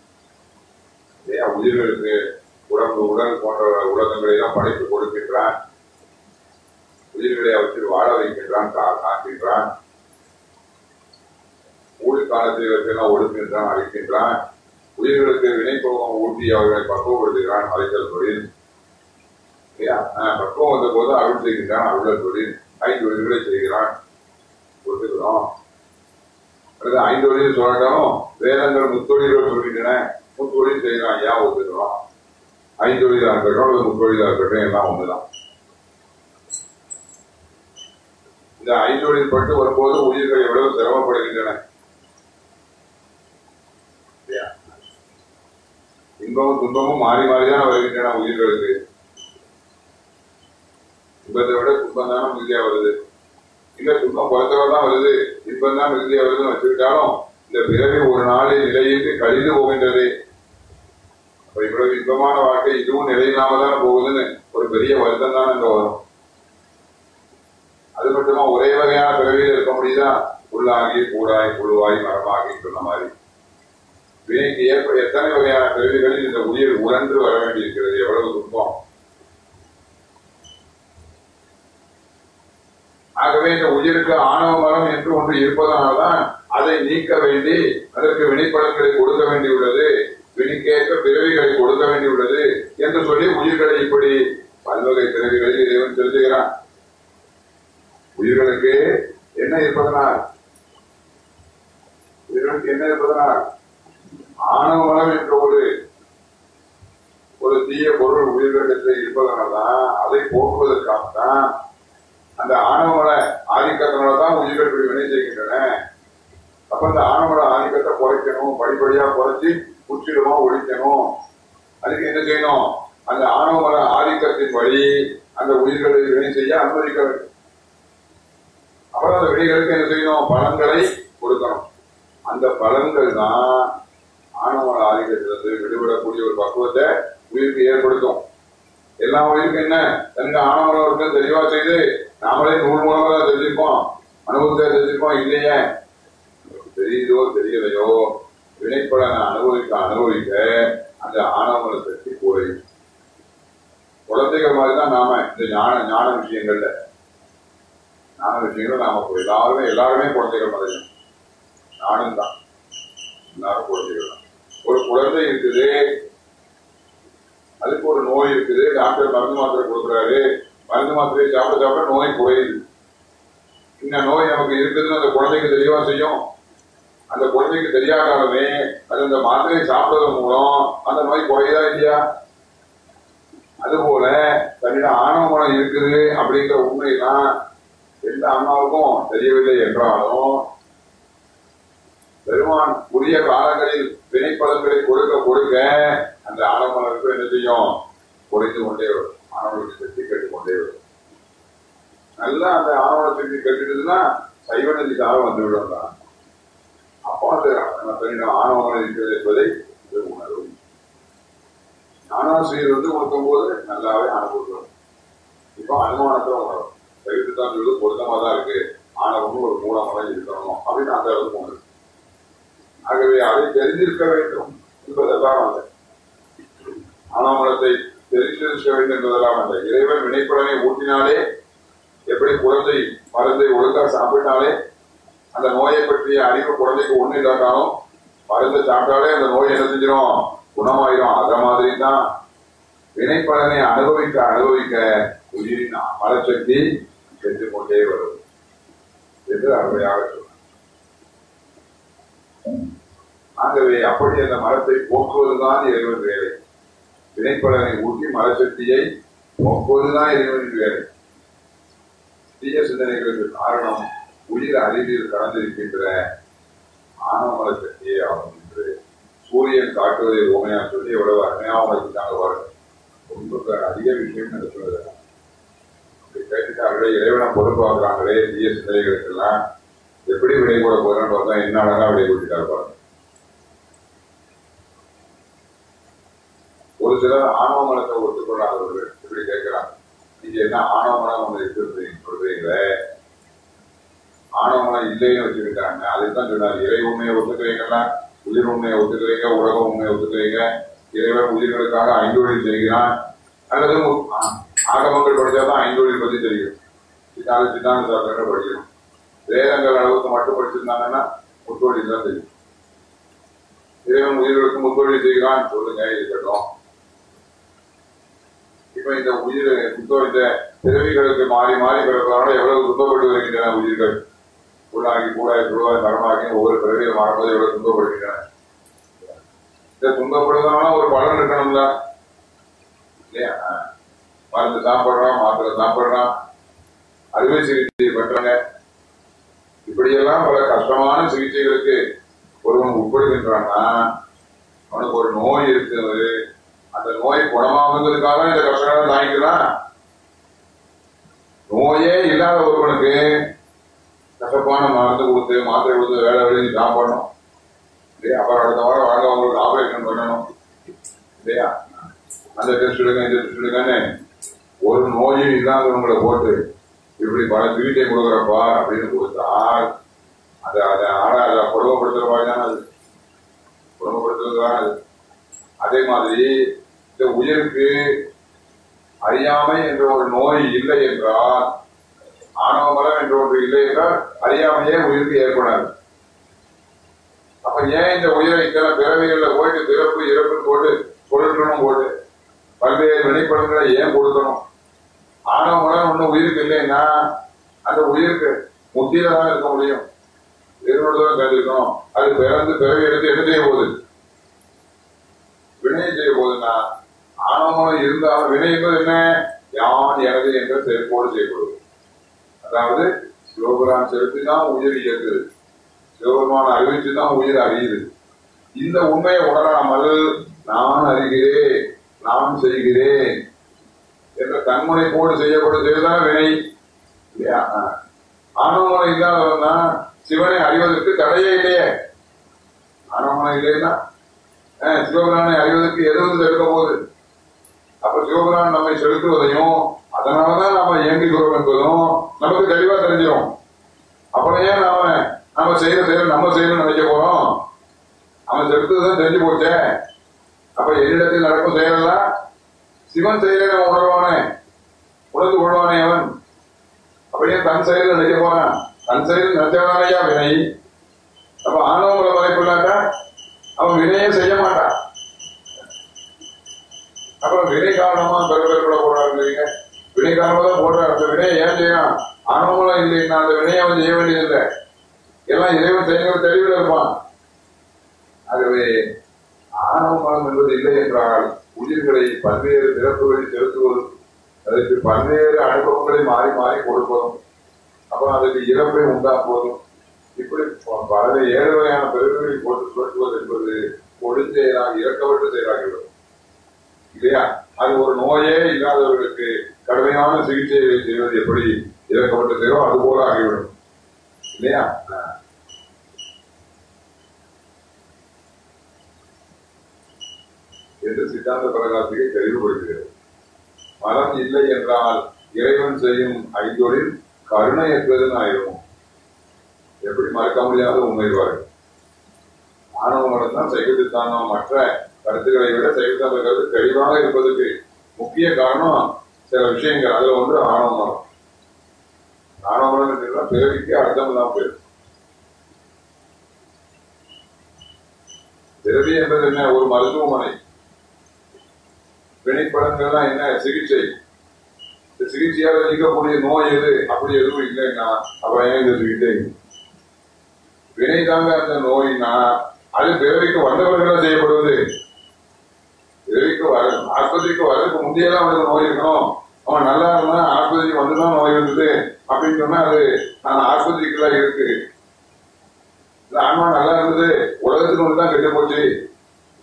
இல்லையா? உயிர்களுக்கு உடம்பு உடல் போன்ற உலகங்களை எல்லாம் படைத்து கொடுக்கின்றான். உயிர்களை அவற்றில் வாழ வைக்கின்றான் காக்கின்றான். ஊழி காலத்தில் இவற்றையெல்லாம் ஒடுக்கின்றான் அழிக்கின்றான். உயிர்களுக்கு வினைப்போகம் ஊட்டி அவர்களை பக்குவப்படுத்துகிறான் மறைத்தல் தொழில். பக்குவம் வந்த போது அருள் செய்கிறான் அருளல் தொழில் ஐந்து தொழில்களை செய்கிறான். கொடுத்துக்கிறோம் அடுத்து ஐந்து தொழில் சொல்லட்டாலும் வேதங்கள் முத்தொழில்கள் சொல்லிட்டன முத்தொழில் செய்கிறான். ஏன் ஒத்துக்கிறோம். ஐந்தொழிலா இருக்கட்டும் அல்லது முத்தொழிலா இருக்கட்டும். எல்லாம் ஒண்ணுதான். இந்த ஐந்தொழில் பட்டு வரும்போது உயிர்கள் எவ்வளவு சிரமப்படுகின்றன? இன்பமும் துன்பமும் மாறி மாறிதான் வருகின்றன உயிர்களுக்கு. இன்பத்தை விட துன்பம் தானே மிகுதியா வருது இல்ல துன்பம் குறைச்சவரை தான் வருது இன்பம் தான் மிகுதியா வருதுன்னு வச்சுக்கிட்டாலும் இந்த பிறவி ஒரு நாளில் நிலையிட்டு கழிந்து போகின்றது. அப்ப இவ்வளவு இன்பமான வாழ்க்கை இதுவும் நிலையில்லாம தானே போகுதுன்னு ஒரு பெரிய வருத்தம் தானே இங்க வரும். அது மட்டுமா ஒரே வகையான பிறவியில் இருக்க முடியுதா? உள்ளாகி கூடாய் புழுவாய் மரமாகி சொன்ன மாதிரி. வினைக்கு ஏற்ப எத்தனை வகையான பிறவிகளில் இந்த உயிர் உழன்று வர வேண்டியிருக்கிறது? எவ்வளவு துன்பம். ஆகவே இந்த உயிருக்கு ஆணவ மரம் என்று ஒன்று இருப்பதனால்தான் அதை நீக்க வேண்டி அதற்கு வினைப்படங்களை கொடுக்க வேண்டியுள்ளது. வினிக்கேற்ற பிறவிகளை கொடுக்க வேண்டியுள்ளது என்று சொல்லி உயிர்களை இப்படி பல்வகை பிறவிகளில் இறைவன் செலுத்துகிறான். உயிர்களுக்கு என்ன இருப்பதனால்? உயிர்களுக்கு என்ன இருப்பதனால்? ஆணவ மரம் என்ற ஒரு ஒரு தீய பொருள் உயிர்களிடத்தில் இருப்பதனால்தான் அதை போக்குவதற்காகத்தான் அந்த ஆணவமல ஆதிக்கத்தினாலதான் உயிர்கள் வினை செய்கின்றன அப்ப அந்த ஆணவமல ஆதிக்கத்தை குறைக்கணும் படிப்படியா குறைச்சி முற்றிலுமா ஒழிக்கணும். அதுக்கு என்ன செய்யணும்? அந்த ஆணவமல ஆதிக்கத்தின் வழி அந்த உயிர்களை வினை செய்ய அனுமதிக்க வேண்டும். அப்புறம் அந்த வினைகளுக்கு என்ன செய்யணும்? பலன்களை கொடுக்கணும். அந்த பலன்கள் தான் ஆணவமல ஆதிக்கத்திலிருந்து விடுபடக்கூடிய ஒரு பக்குவத்தை உயிருக்கு ஏற்படுத்தும். எல்லா உயிருக்கும் என்ன? தனக்கு ஆணவமலம் தெளிவா செய்து நாமளே நூல் மூலமாக தெரிஞ்சுப்போம். அனுபவத்தை தெரிஞ்சுப்போம் இல்லையே? தெரியுதோ தெரியலையோ? வினைப்படனை அனுபவிக்க அனுபவிக்க அந்த ஆணவங்களை பற்றி கூறி. குழந்தைகள் மாதிரி தான் நாம இந்த ஞான ஞான விஷயங்கள்ல. ஞான விஷயங்கள் நாம எல்லாருமே எல்லாருமே குழந்தைகள் மாதிரி நானும் தான். எல்லாரும் குழந்தைகள் தான். ஒரு குழந்தை இருக்குது. அதுக்கு ஒரு நோய் இருக்குது. டாக்டர் மருந்து மாத்திரை கொடுக்குறாரு. மருந்து மாத்திரையை சாப்பிட சாப்பிட நோய் குறையுது இந்த நோய் நமக்கு இருக்குதுன்னு அந்த குழந்தைக்கு தெளிவா செய்யும். அந்த குழந்தைக்கு தெரியாதாலுமே அது அந்த மாத்திரையை சாப்பிடுவதன் மூலம் அந்த நோய் குறையுதா இல்லையா? அதுபோல தன்னிடம் ஆணவ மனம் இருக்குது அப்படிங்கிற உண்மைதான் எந்த அம்மாவுக்கும் தெரியவில்லை என்றாலும் பெருமான் உரிய காலங்களில் வினைப்பலன்களை கொடுக்க கொடுக்க அந்த ஆணவமலருக்கு என்ன செய்யும்? குறைந்து கொண்டே வரும். ஆணவனுக்கு சக்தி கேட்டுக் கொண்டே வரும். நல்லா அந்த ஆணவ சக்தி கட்டிடுதுன்னா சைவ நதிக்காக வந்துவிடும் தான் அப்போ அந்த தன்னிடம் பெண்ணிடம் இருக்கிறது என்பதை இது உணரும். ஞானாசிரியர் வந்து கொடுக்கும் போது நல்லாவே அனுபவிக்கிறோம் இப்போ அனுமானத்துல உணரும். சைவத்து தான் பொருத்தமாக தான் இருக்கு. ஆணவமும் ஒரு மூலமாக இருக்கணும் அப்படின்னு அந்த அளவுக்கு உணரும். ஆகவே அதை தெரிஞ்சிருக்க வேண்டும் என்பதெல்லாம் அல்ல தெரிந்திருக்க வேண்டும் என்பதெல்லாம் அல்ல. இறைவன் வினைப்படனை ஊட்டினாலே எப்படி குழந்தை மருந்தை ஒழுங்காக சாப்பிட்டாலே அந்த நோயை பற்றிய அறிவு குழந்தைக்கு ஒண்ணு இல்லாட்டாலும் மருந்து சாப்பிட்டாலே அந்த நோய் என்ன செஞ்சிடும் குணமாயிரும். அத மாதிரி தான் வினைப்பலனை அனுபவிக்க அனுபவிக்க உயிரின் மனசக்தி சென்று கொண்டே வரும் என்று அருமையாக சொன்னார். ஆகவே அப்படி அந்த மரத்தை போக்குவதுதான் இறைவன் வேலை. வினைப்பலனை ஊட்டி மரசக்தியை போக்குவதுதான் இறைவனின் வேலை தீய சிந்தனைகளுக்கு காரணம் உயிர் அறிவியல் கலந்திருக்கின்ற ஆணவமல சக்தியே ஆகும் என்று சூரியன் காட்டுவதை ஓமையா சொல்லி எவ்வளவு அருமையா உணர்த்திட்டாங்க பாருங்க. ரொம்ப அதிக விஷயம் நடத்துவது சொல்லுது. இப்படி கேட்டுட்டாங்களே இறைவனை பொறுப்பாக்குறாங்களே தீய சிந்தனைகளுக்கெல்லாம் எப்படி விடை கூட போகிறான்னு பார்த்தா என்ன அழகா விடை கொடுத்துட்டாரு பாருங்க. ஒரு சிலர் ஆணவ மனத்தை ஒத்துக்கொள்ளாதவர்கள் இப்படி கேட்கிறாங்க. நீங்க என்ன ஆணவ மனம் ஒன்று இருக்கிறது சொல்றீங்க ஆணவ மனம் இல்லைன்னு வச்சுக்கிட்டாங்க. அதுதான் சொன்னார். இறை உண்மையை ஒத்துக்கிறீங்களா உயிர் உண்மையை ஒத்துக்கிறீங்க? உலக உண்மையை ஒத்துக்கிறீங்க? இறைவன் உயிர்களுக்காக ஐந்தொழில் செய்கிறான் அல்லது ஆகமங்கள் படிச்சாதான் ஐந்தொழில் பத்தி தெரியும். சித்தாந்த சித்தாந்த சாஸ்திரங்கள் படிக்கணும். வேதங்கள் அளவுக்கு மட்டும் படிச்சிருந்தாங்கன்னா முத்தொழில் தான் தெரியும். இறைவன் உயிர்களுக்கு முத்தொழில் செய்கிறான். சொல்லுங்க இருக்கட்டும். இப்ப இந்த உயிர் இப்போ இந்த பிறவிகளுக்கு மாறி மாறி பிறப்பதனால எவ்வளவு துன்பப்பட்டு வருகின்றன உயிர்கள்? உள்ளாகி கூடாய் புழுவாய் மரமாகி ஒவ்வொரு பிறவியில் மாறும்போது எவ்வளவு துன்பப்படுகின்றன? இந்த துன்பப்படுவதனால ஒரு பலன் இருக்கணும்ல? இல்லையா? மருந்து சாப்பிடுறான் மாத்திரை சாப்பிடுறான் அறுவை சிகிச்சை பண்றாங்க இப்படியெல்லாம் பல கஷ்டமான சிகிச்சைகளுக்கு ஒருவன் உட்படுகின்றான்னா அவனுக்கு ஒரு நோய் இருக்குது அந்த நோய் குணமாகுங்கிறதுக்காக இந்த கஷ்டங்களை தாங்கிக்கலாம் நோயே இல்லாத ஒருவனுக்கு கசப்பான மருந்து கொடுத்து மாத்திரை கொடுத்து வேலை எழுதி சாப்பிடணும். இல்லையா? அப்புறம் அடுத்த வாரம் வாங்க அவங்களுக்கு ஆபரேஷன் பண்ணணும். இல்லையா? அந்த டெஸ்ட் எடுங்க இந்த டெஸ்ட் எடுங்கன்னு ஒரு நோயும் இல்லாதவங்களை போட்டு இப்படி பல சிகிச்சை கொடுக்குறப்பா அப்படின்னு கொடுத்தால் அது அதை ஆனா அதை கொடுமைப்படுத்துற மாதிரி தானே அது. கொடுமைப்படுத்துறது தானே அது. அதே மாதிரி இந்த உயிருக்கு அறியாமை என்ற ஒரு நோய் இல்லை என்றால் ஆணவ மலம் என்ற ஒன்று இல்லை என்றால் அறியாமையே உயிருக்கு ஏற்படாது. அப்ப ஏன் இந்த உயிரை இத்தனை பிறவிகள்ல போயிட்டு பிறப்பு இறப்பு போட்டு பொருட்களும் போட்டு? பல்வேறு வெளிப்படங்களை ஏன் கொடுக்கணும்? ஆணவ மலம் ஒன்றும் உயிருக்கு இல்லைன்னா அந்த உயிருக்கு முத்தியில தான் இருக்க முடியும். இருநூறு கண்டிருக்கணும். அது பிறந்து பிறவி எடுத்து என்ன செய்ய போகுது? வினையை செய்ய போகுதுன்னா ஆணவமனம் இருந்தாலும் வினை என்பது என்ன? யான் எனது என்ற செயற்கோடு செய்யப்படுவது அதாவது சிவபுரான் செலுத்தி தான் உயிர் இயக்குது சிவபெருமான அறிவித்து தான் உயிர் அறியுது. இந்த உண்மையை உணராமல் நான் அறிகிறேன் நான் செய்கிறேன் என்ற தன்முனைப்போடு செய்யப்படும் செயல்தான் வினை? இல்லையா? ஆணவமனம் இல்லாதவன் தான் சிவனை அறிவதற்கு தடையே இல்லையே. ஆணவமனம் இல்லைன்னா அஹ், சிவபுரானை அறிவதற்கு எதுவும் வந்து தடுக்க போகுது? அப்ப சிவபுரான் நம்மை செலுத்துவதையும் அதனாலதான் நாம இயங்குகிறோம் என்பதும் நமக்கு தெளிவா தெரிஞ்சிடும் அப்புறம் ஏன் நாம நம்ம செய்யற செயல் நம்ம செய்யணும்னு நினைக்க போறோம். அவன் செலுத்துவதுதான் தெரிஞ்சு போச்சே. அப்ப என்னிடத்தில் நடக்கும் செயலெல்லாம் சிவன் செயலை நான் உணர்வானே. உணர்ந்து கொள்வானே அவன். அப்படியே தன் செயல் நினைக்க போறான்? தன் செயல் நினைச்சவனானையா வினை? அப்ப ஆணவங்களை மறைப்புள்ளாட்டா அவன் வினையே செய்ய மாட்டான். அப்புறம் வினை காரணமா பெருமைப்பட போடுறாங்க வினை காரணமா தான் போடுறாரு. அந்த வினையை ஏன் செய்யறான்? ஆணவங்களும் இல்லைன்னா அந்த வினையை அவன் செய்ய வேண்டியதில்லை. எல்லாம் இறைவன் செய்கிற தெளிவில் இருப்பான். ஆகவே ஆணவமனம் என்பது இல்லை என்றால் உயிர்களை பல்வேறு பிறப்புகளில் செலுத்துவதும் அதற்கு பல்வேறு அனுபவங்களை மாறி மாறி கொடுப்பதும் அப்புறம் அதுக்கு இறப்பை உண்டாக்குவதும் இப்படி பல ஏழு வகையான பெருமைகளை போட்டு சுழற்றுவது என்பது கொடுஞ்செயலாக இறக்கப்பட்டு செயலாகிவிடும் இல்லையா? அது ஒரு நோயே இல்லாதவர்களுக்கு கடுமையான சிகிச்சைகளை செய்வது எப்படி இறக்கப்பட்டிருக்கிறோ அது போல ஆகிவிடும். இல்லையா? என்று சித்தாந்த பிரகாசிகை தெளிவுபடுகிறது மனம் இல்லை என்றால் இறைவன் செய்யும் ஐந்தொழில் கருணையற்றதுன்னு ஆயிரும். எப்படி மறக்க முடியாத உண்மைவார்கள் மாணவர்களும் தான் தான் சைவத்தித்தானம் மற்ற கருத்துக்களை விட சைவத்தான கருத்து தெளிவாக இருப்பதற்கு முக்கிய காரணம் சில விஷயங்கள். அதுல ஒன்று ஆணவம் ஆணவம் என்றால் பிறவிக்கு அர்த்தம் இல்லாம போயிடும். பிறவி என்பது என்ன? ஒரு மருத்துவமனை. வினைப்படங்கள்லாம் என்ன? சிகிச்சை. இந்த சிகிச்சையால நீக்கக்கூடிய நோய் எது? அப்படி எதுவும் இல்லைன்னா அப்புறம் ஏன் இந்த சிகிச்சை வினை தாங்க அந்த நோய்னா அது பிறவிக்கு வந்தவர்கள செய்யப்படுவது ஆஸ்பத்திரிக்கு வரதுக்கு முந்தையெல்லாம் வந்து நோய் இருக்கணும். அவன் நல்லா இருந்தா ஆஸ்பத்திரிக்கு வந்துதான் நோய் வந்தது. அப்படின்னு சொன்னா அது நான் ஆஸ்பத்திரிக்குலாம் இருக்கு. இந்த ஆன்மா நல்லா இருந்தது. உலகத்துக்கு வந்து தான் கெட்டு போச்சு.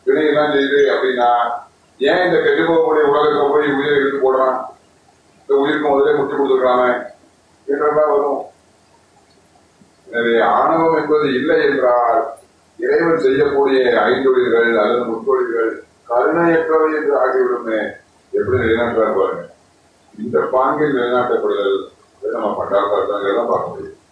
வினை எல்லாம் செய்யுது அப்படின்னா ஏன் இந்த கெட்டு போகக்கூடிய உலகத்தை போய் உயிரை இழுத்து போடுறான்? இந்த உயிருக்கு முதலே முற்றி கொடுத்துருக்காம என்றெல்லாம் வரும். எனவே ஆணவம் என்பது இல்லை என்றால் இறைவன் செய்யக்கூடிய ஐந்தொழில்கள் அல்லது முத்தொழில்கள் கருணையற்றவை என்று ஆகிவிடுமே. எப்படி நிலைநாட்டுறார் பாருங்க. இந்த பாங்கில் நிலைநாட்டப்படுதல் நம்ம பண்டாரத்தான் பார்க்க முடியும்.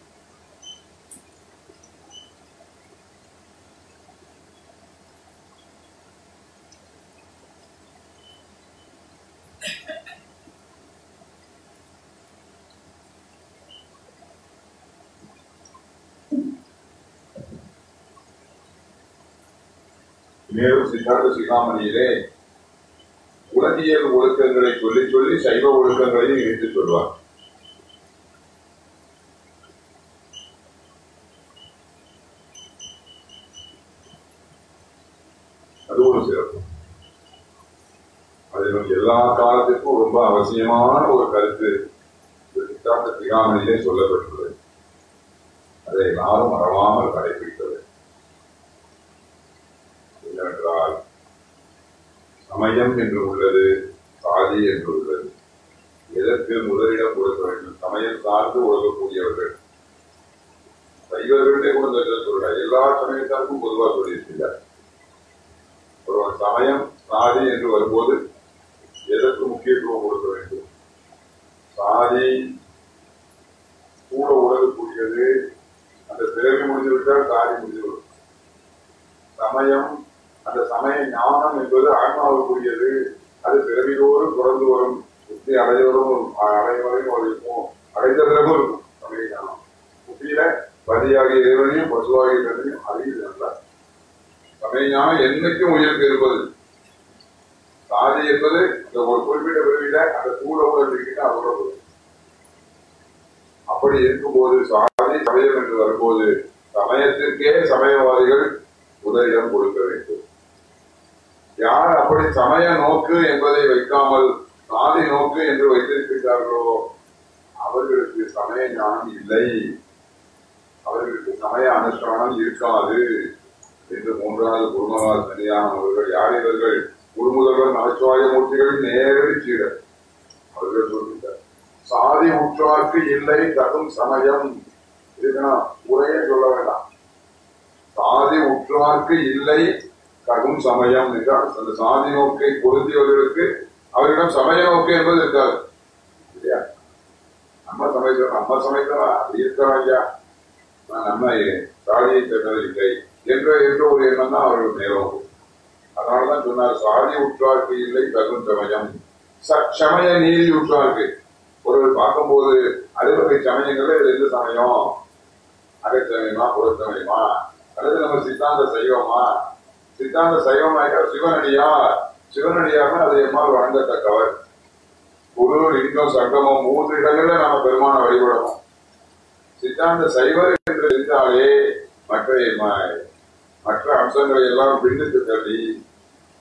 மேலும் சித்தாந்த சிகாமணியிலே உலகியல் ஒழுக்கங்களை சொல்லி சொல்லி சைவ ஒழுக்கங்களையும் இணைத்து சொல்வார். அது ஒரு சிறப்பு. அது நமக்கு எல்லா காலத்திற்கும் ரொம்ப அவசியமான ஒரு கருத்து. சித்தாந்த சிகாமணியிலே சொல்லப்பட்டுள்ளது. அதை எல்லாரும் மறவாமல் கடைபிடி என்னவென்றால் சமயம் என்று உள்ளது சாதி என்று உள்ளது. எதற்கு முதலிடம் கொடுக்க வேண்டும்? சமயம் சார்ந்து உழகக்கூடியவர்கள் சைவர்களே கூட இந்த சொல்ற. எல்லா சமயத்தாருக்கும் பொதுவாக சொல்லியிருக்கிறார் ஒருவன் சமயம் சாதி என்று வரும்போது எதற்கு முக்கியத்துவம் கொடுக்க வேண்டும்? சாதி கூட உழகக்கூடியது அந்த பிறகு முடிந்துவிட்டால் சாதி முடிந்துவிடும். சமயம் அந்த சமய ஞானம் என்பது ஆன்மாவுக்குரியது. அது பிறவிதோறும் தொடர்ந்து வரும். புத்தி அடைவரும் அடைவரையும் ஒரு இருக்கும் அடைந்த பிறகும் இருக்கும் சமய ஞானம். புத்தியில பதியாகிய இறைவனையும் பசுவாகிய இறைவனையும் அறிவு நல்லா சமய ஞானம் என்னைக்கும் உயிருக்கு இருப்பது. சாதி என்பது இந்த ஒரு குறிப்பிட்ட பிறவியில அந்த கூட உணர்ந்துக்கிட்டு அதோட அப்படி இருக்கும்போது சாதி சமயம் என்று வரும்போது சமயத்திற்கே சமயவாதிகள் முதலிடம் கொடுக்க வேண்டும். யார் அப்படி சமய நோக்கு என்பதை வைக்காமல் சாதி நோக்கு என்று வைத்திருக்கின்றார்களோ அவர்களுக்கு சமய ஞானம் இல்லை. அவர்களுக்கு சமய அனுஷ்டானம் இருக்காது என்று மூன்றாவது குருமகார் சன்னிதானம் அவர்கள் யார் இவர்கள்? குருமுதல்வர் நமச்சிவாய மூர்த்திகளின் நேரடி சீடர். அவர்கள் சொல்கிறார் சாதி உற்றார்க்கு இல்லை தகும் சமயம். இதுனா உரையே சொல்ல வேண்டாம். சாதி உற்றார்க்கு இல்லை தகும் சமயம் என்றால் அந்த சாதி நோக்கை பொருந்தியவர்களுக்கு அவரிடம் சமய நோக்கு என்பது இருக்காது. இல்லையா? நம்ம சமைக்கிறோம் நம்ம சமைக்கிறோம் அது இருக்கிறோம் ஐயா. நம்ம சாதியை சேர்ந்தது இல்லை என்ற என்ற ஒரு எண்ணம் தான் அவர்கள் மேலோகும் அதனாலதான் சொன்னார் சாதி உற்றார்க்கு இல்லை தகும் சமயம். சமய நீதி உற்றார்க்கு. ஒருவர் பார்க்கும்போது அறுவகை சமயங்கள்ல இது எந்த சமயம்? அகச்சமயமா புறச்சமயமா அல்லது நம்ம சித்தாந்த சைவமா சித்தாந்த சைவமாயிட்டா சிவனடியார் சிவனடியார்னா அது எம்மால் வழங்கத்தக்கவர். குரு இன்னும் சங்கமம் மூன்று இடங்கள்ல நாம பெருமான வழிபடணும். சித்தாந்த சைவர் என்று இருந்தாலே மற்ற மற்ற அம்சங்களை எல்லாம் பின்னுக்கு தள்ளி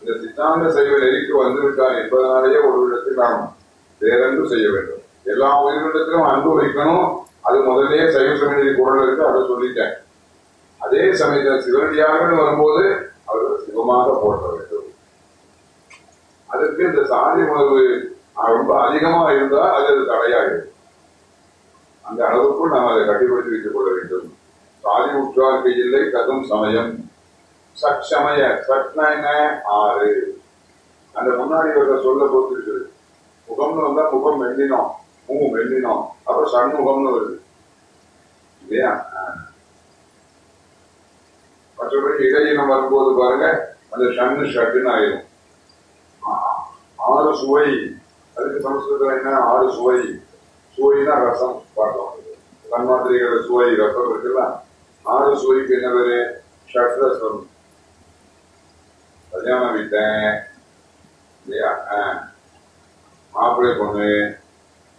இந்த சித்தாந்த சைவ நெறிக்கு வந்துவிட்டார் என்பதனாலேயே ஒரு இடத்தில் நாம் வேறென்று செய்ய வேண்டும். எல்லா உயிரினத்திலும் அன்பு வைக்கணும். அது முதலே சைவ சமநிதி குரல் இருக்கு அதை சொல்லிட்டேன். அதே சமயத்தில் சிவனடியார்கள் வரும்போது அவர்கள் சுகமாக போற்ற வேண்டும். அதற்கு இந்த சாதி உணர்வு ரொம்ப அதிகமா இருந்தால் அது அது தடையாகும் அந்த அளவுக்குள் நாம் அதை கட்டுப்படுத்தி வைத்துக் கொள்ள வேண்டும். சாதி உற்றார்க்கு இல்லை கதும் சமயம். சட்சமய சட்னா என்ன ஆறு. அந்த முன்னாடி இவர்கள் சொல்ல போட்டு முகம்னு வந்தா முகம் மெல்லினோம் மூ மெல்லினோம் அப்புறம் சண்முகம்னு வருது. இல்லையா? மற்றபடி இடையினம் வரும்போது பாருங்க அந்த ஷன்னு ஷட்டுன்னு ஆயிரும். ஆறு சுவை. அதுக்கு சமஸ்கிருதம் என்ன? ஆறு சுவை. சுவைனா ரசம் பார்த்தோம் தன்மாத்திரைகள சுவை ரசம் இருக்குல்ல? ஆறு சுவைக்கு என்ன பேரு? ஷட் ரசம். கல்யாணம் விட்டேன் இல்லையா? மாப்பிள்ளை பொண்ணு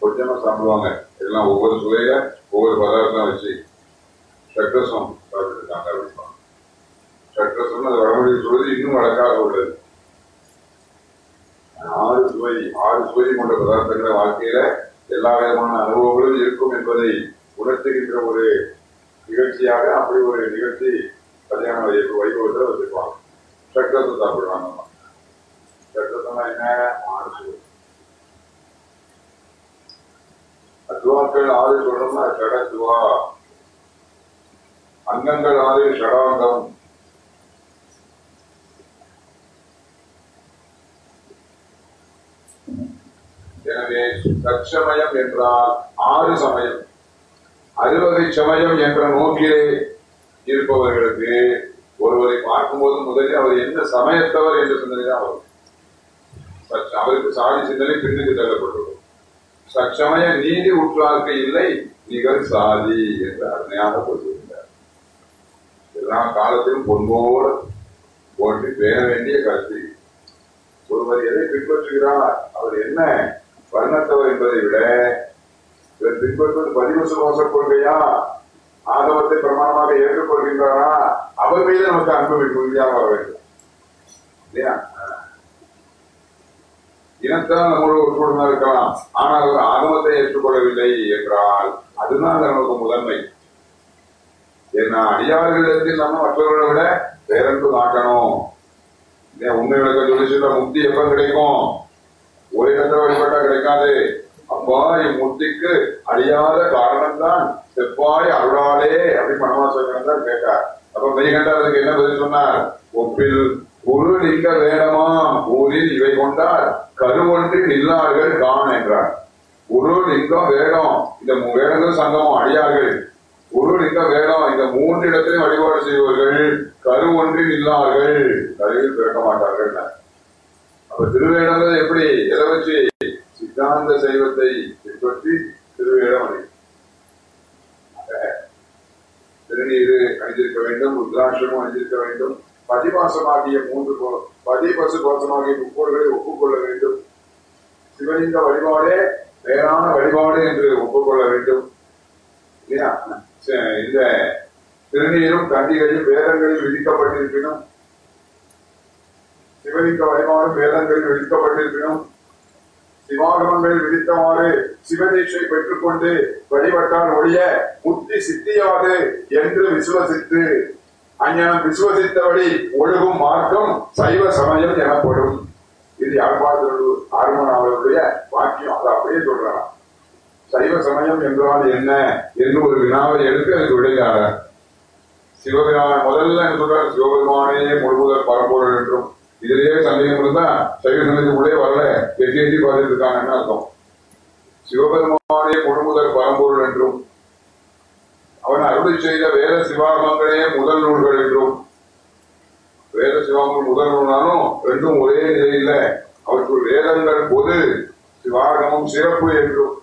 கொஞ்சமா சாப்பிடுவாங்க. இதெல்லாம் ஒவ்வொரு சுவையில ஒவ்வொரு பதார்த்தம் வச்சு. ஷட்ரசம் சட்ட சொன்னது வடமொழி சொல்வது இன்னும் வழக்காக உள்ளது. ஆறு சுவை ஆறு சுவை கொண்ட பதார்த்தங்களை வாழ்க்கையில எல்லா விதமான அனுபவங்களும் இருக்கும் என்பதை உணர்த்துகின்ற ஒரு நிகழ்ச்சியாக அப்படி ஒரு நிகழ்ச்சி கல்யாண வைப வைபவத்தில் வச்சிருப்பாங்க. ஷட்ரசம் சாப்பிடுவாங்க ஷட்ரசம்னா என்ன? ஆறு சுவை. அத்துவாக்கள் ஆறு சொல்றோம்னா சடத்துவா அங்கங்கள் ஆறு ஷடாங்கம் எனவே தற்சமயம் என்றால் ஆறு சமயம். அறுவகை சமயம் என்ற நோக்கிலே இருப்பவர்களுக்கு ஒருவரை பார்க்கும்போது முதலில் அவர் என்ன சமயத்தவர் என்ற சிந்தனை தான் வரும். அவருக்கு சாதி சிந்தனை பின்னுக்கு தள்ளப்பட்டுள்ளது சச்சமய நீதி உற்றார்க்கு இல்லை நிகழ் சாதி என்று அருமையாக சொல்லியிருந்தார். எல்லா காலத்திலும் பொன்போடு போட்டு பேண வேண்டிய கருத்து. ஒருவர் எதை பின்பற்றுகிறார் அவர் என்ன வர்ணத்தவர் என்பதை விட இவர் பின்பற்றுவது பதிவு மோச கொள்கையா? ஆதவத்தை பிரமாணமாக ஏற்றுக்கொள்கின்றாரா? அவர் மீது நமக்கு அன்பு உறுதியாக வர வேண்டும். இல்லையா? இனத்தால் நம்மளோட ஒற்றுமையாக இருக்கலாம். ஆனால் அவர் ஆகமத்தை ஏற்றுக்கொள்ளவில்லை என்றால் அதுதான் நமக்கு முதன்மை. ஏன்னா அடியார்களிடத்தில் நம்ம மற்றவர்களை விட வேறென்று காட்டணும். ஏன் உண்மை விளக்கம் சொல்லி சொல்ல முக்தி எப்ப கிடைக்கும்? ஒரு இடத்துல வழிபட்டா கிடைக்காது. அப்பா என் அழியாத காரணம் தான் செப்பாய் அருளாலே அப்படி மனவாசகன் தான் கேட்டார். அப்ப மெய்கண்டார் அதுக்கு என்ன பதில் சொன்னார்? ஒப்பில் ஒரு லிங்க வேடமாம் ஊரில் இவை கொண்டால் கருவொன்றி நில்லார்கள் காண் என்றார். ஒரு லிங்கம் வேடம் இந்த வேடங்கள் சங்கமம் அழியார்கள் ஒரு லிங்க வேடம் இந்த மூன்று இடத்திலும் வழிபாடு செய்வார்கள் கரு ஒன்றில் இல்லார்கள் கருவில் பிறக்க மாட்டார்கள் அப்ப திருவேடம் எப்படி எதை வச்சு சித்தாந்த சைவத்தை பின்பற்றி திருவேடம் அடை திருநீரு அணிந்திருக்க வேண்டும் ருத்ராட்சமும் அணிந்திருக்க வேண்டும். பதிவாசமாகிய மூன்று போ- பதிபசு கோசமாகிய முப்பொருள்களை ஒப்புக்கொள்ள வேண்டும். சிவலிங்க வழிபாடே வேறான வழிபாடு என்று ஒப்புக்கொள்ள வேண்டும். இல்லையா? இந்த திருநீரும் கண்டிகையும் வேதங்களில் விதிக்கப்பட்டிருப்பினும் சிவலிங்க வழிபாடும் வேதங்களில் விதிக்கப்பட்டிருப்பினும் சிவாகமங்களில் விதித்தவாறு சிவதீட்சை பெற்றுக்கொண்டு வழிபட்டால் ஒழிய புத்தி சித்தியாது என்று விசுவசித்து அஞ்ஞானம் விசுவசித்தபடி ஒழுகும் மார்க்கம் சைவ சமயம் எனப்படும். இது யாழ்ப்பாணத்தில் ஆர்மன் அவர்களுடைய வாக்கியம். அதை அப்படியே சொல்றான் சைவ சமயம் என்றால் என்ன என்று ஒரு வினாவை எடுத்து அதுக்கு விடையாக சிவபெருமான முதல்ல என்று சொல்றாரு சிவபெருமானே முழுமுதல் பரம்பொருள் என்றும் இதுலயே சந்தேகம் இருந்தா சைவ சமயத்துக்குள்ளே வரல. எட்டி எட்டி பார்த்துட்டு இருக்காங்கன்னு அர்த்தம். சிவபெருமானே முழுமுதல் பரம்பொருள் என்றும் அவன் அருளை செய்த வேத சிவாகமங்களே முதல் நூல்கள் என்றும் வேத சிவாகமங்கள் முதல் நூல்னாலும் ரெண்டும் ஒரே நிலையில அவற்றுள் வேதங்கள் பொது சிவாகமம் சிறப்பு என்றும்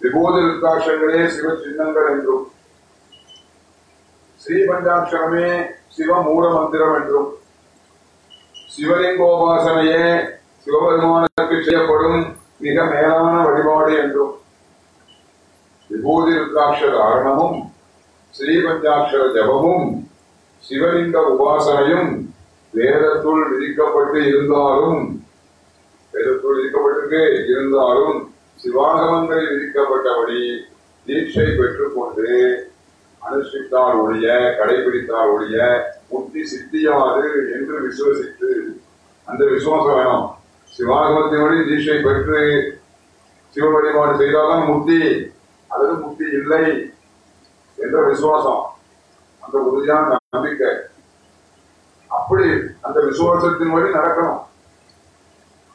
விபூதி ருத்ராட்சங்களே சிவ சின்னங்கள் என்றும். ஸ்ரீ பஞ்சாட்சரமே சிவ மந்திரம் என்றும் சிவலிங்கோபாசனையே சிவபெருமானுக்கு செய்யப்படும் மிக மேலான வழிபாடு என்றும் விபூதி ருத்ராட்சர தாரணமும் ஸ்ரீ பஞ்சாட்சர ஜபமும் சிவலிங்க உபாசனையும் வேதத்துள் விதிக்கப்பட்டு இருந்தாலும் வேதத்துள் விதிக்கப்பட்டிருக்கு இருந்தாலும் சிவாகமங்களில் விதிக்கப்பட்டபடி தீட்சை பெற்றுக்கொண்டு அனுஷ்டித்தால் ஒழிய கடைபிடித்தால் ஒழிய முக்தி சித்தியாது என்று விசுவசித்து அந்த விசுவாசம் வேணும் சிவாகமத்தினுடைய தீட்சை பெற்று சிவ வழிபாடு செய்தால்தான் முக்தி. அல்லது முக்தி இல்லை என்ற விசுவாசம். அந்த உறுதியான நம்பிக்கை. அப்படி அந்த விசுவாசத்தின் வழி நடக்கணும்.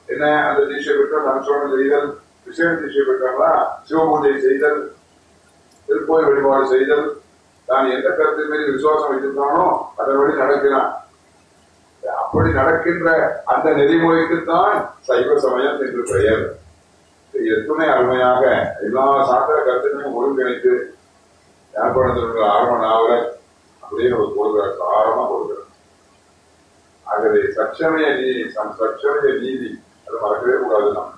என்ன? அந்த தீட்சை பெற்றால் அனுசரணம் செய்தல் விசேஷ தீட்சை பெற்றாங்களா சிவபூஜை செய்தல் திருக்கோயில் வழிபாடு செய்தல் தான் எந்த கருத்து மீது விசுவாசம் வைத்திருக்கானோ அதன்படி நடக்கிறான். அப்படி நடக்கின்ற அந்த நெறிமுறைக்குத்தான் சைவ சமயம் என்று பெயர். இது எத்துணை அருமையாக எல்லா சாத்திர கருத்துக்களையும் ஒருங்கிணைத்து யாழ்ப்பாணத்தில் ஆரம்ப நாவலர் அப்படின்னு ஒரு கொடுக்கிறார் ஆரமா கொடுக்கிறார் ஆகவே சச்சமய நீதி சம் சச்சமய நீதி அதை மறக்கவே கூடாது நம்ம.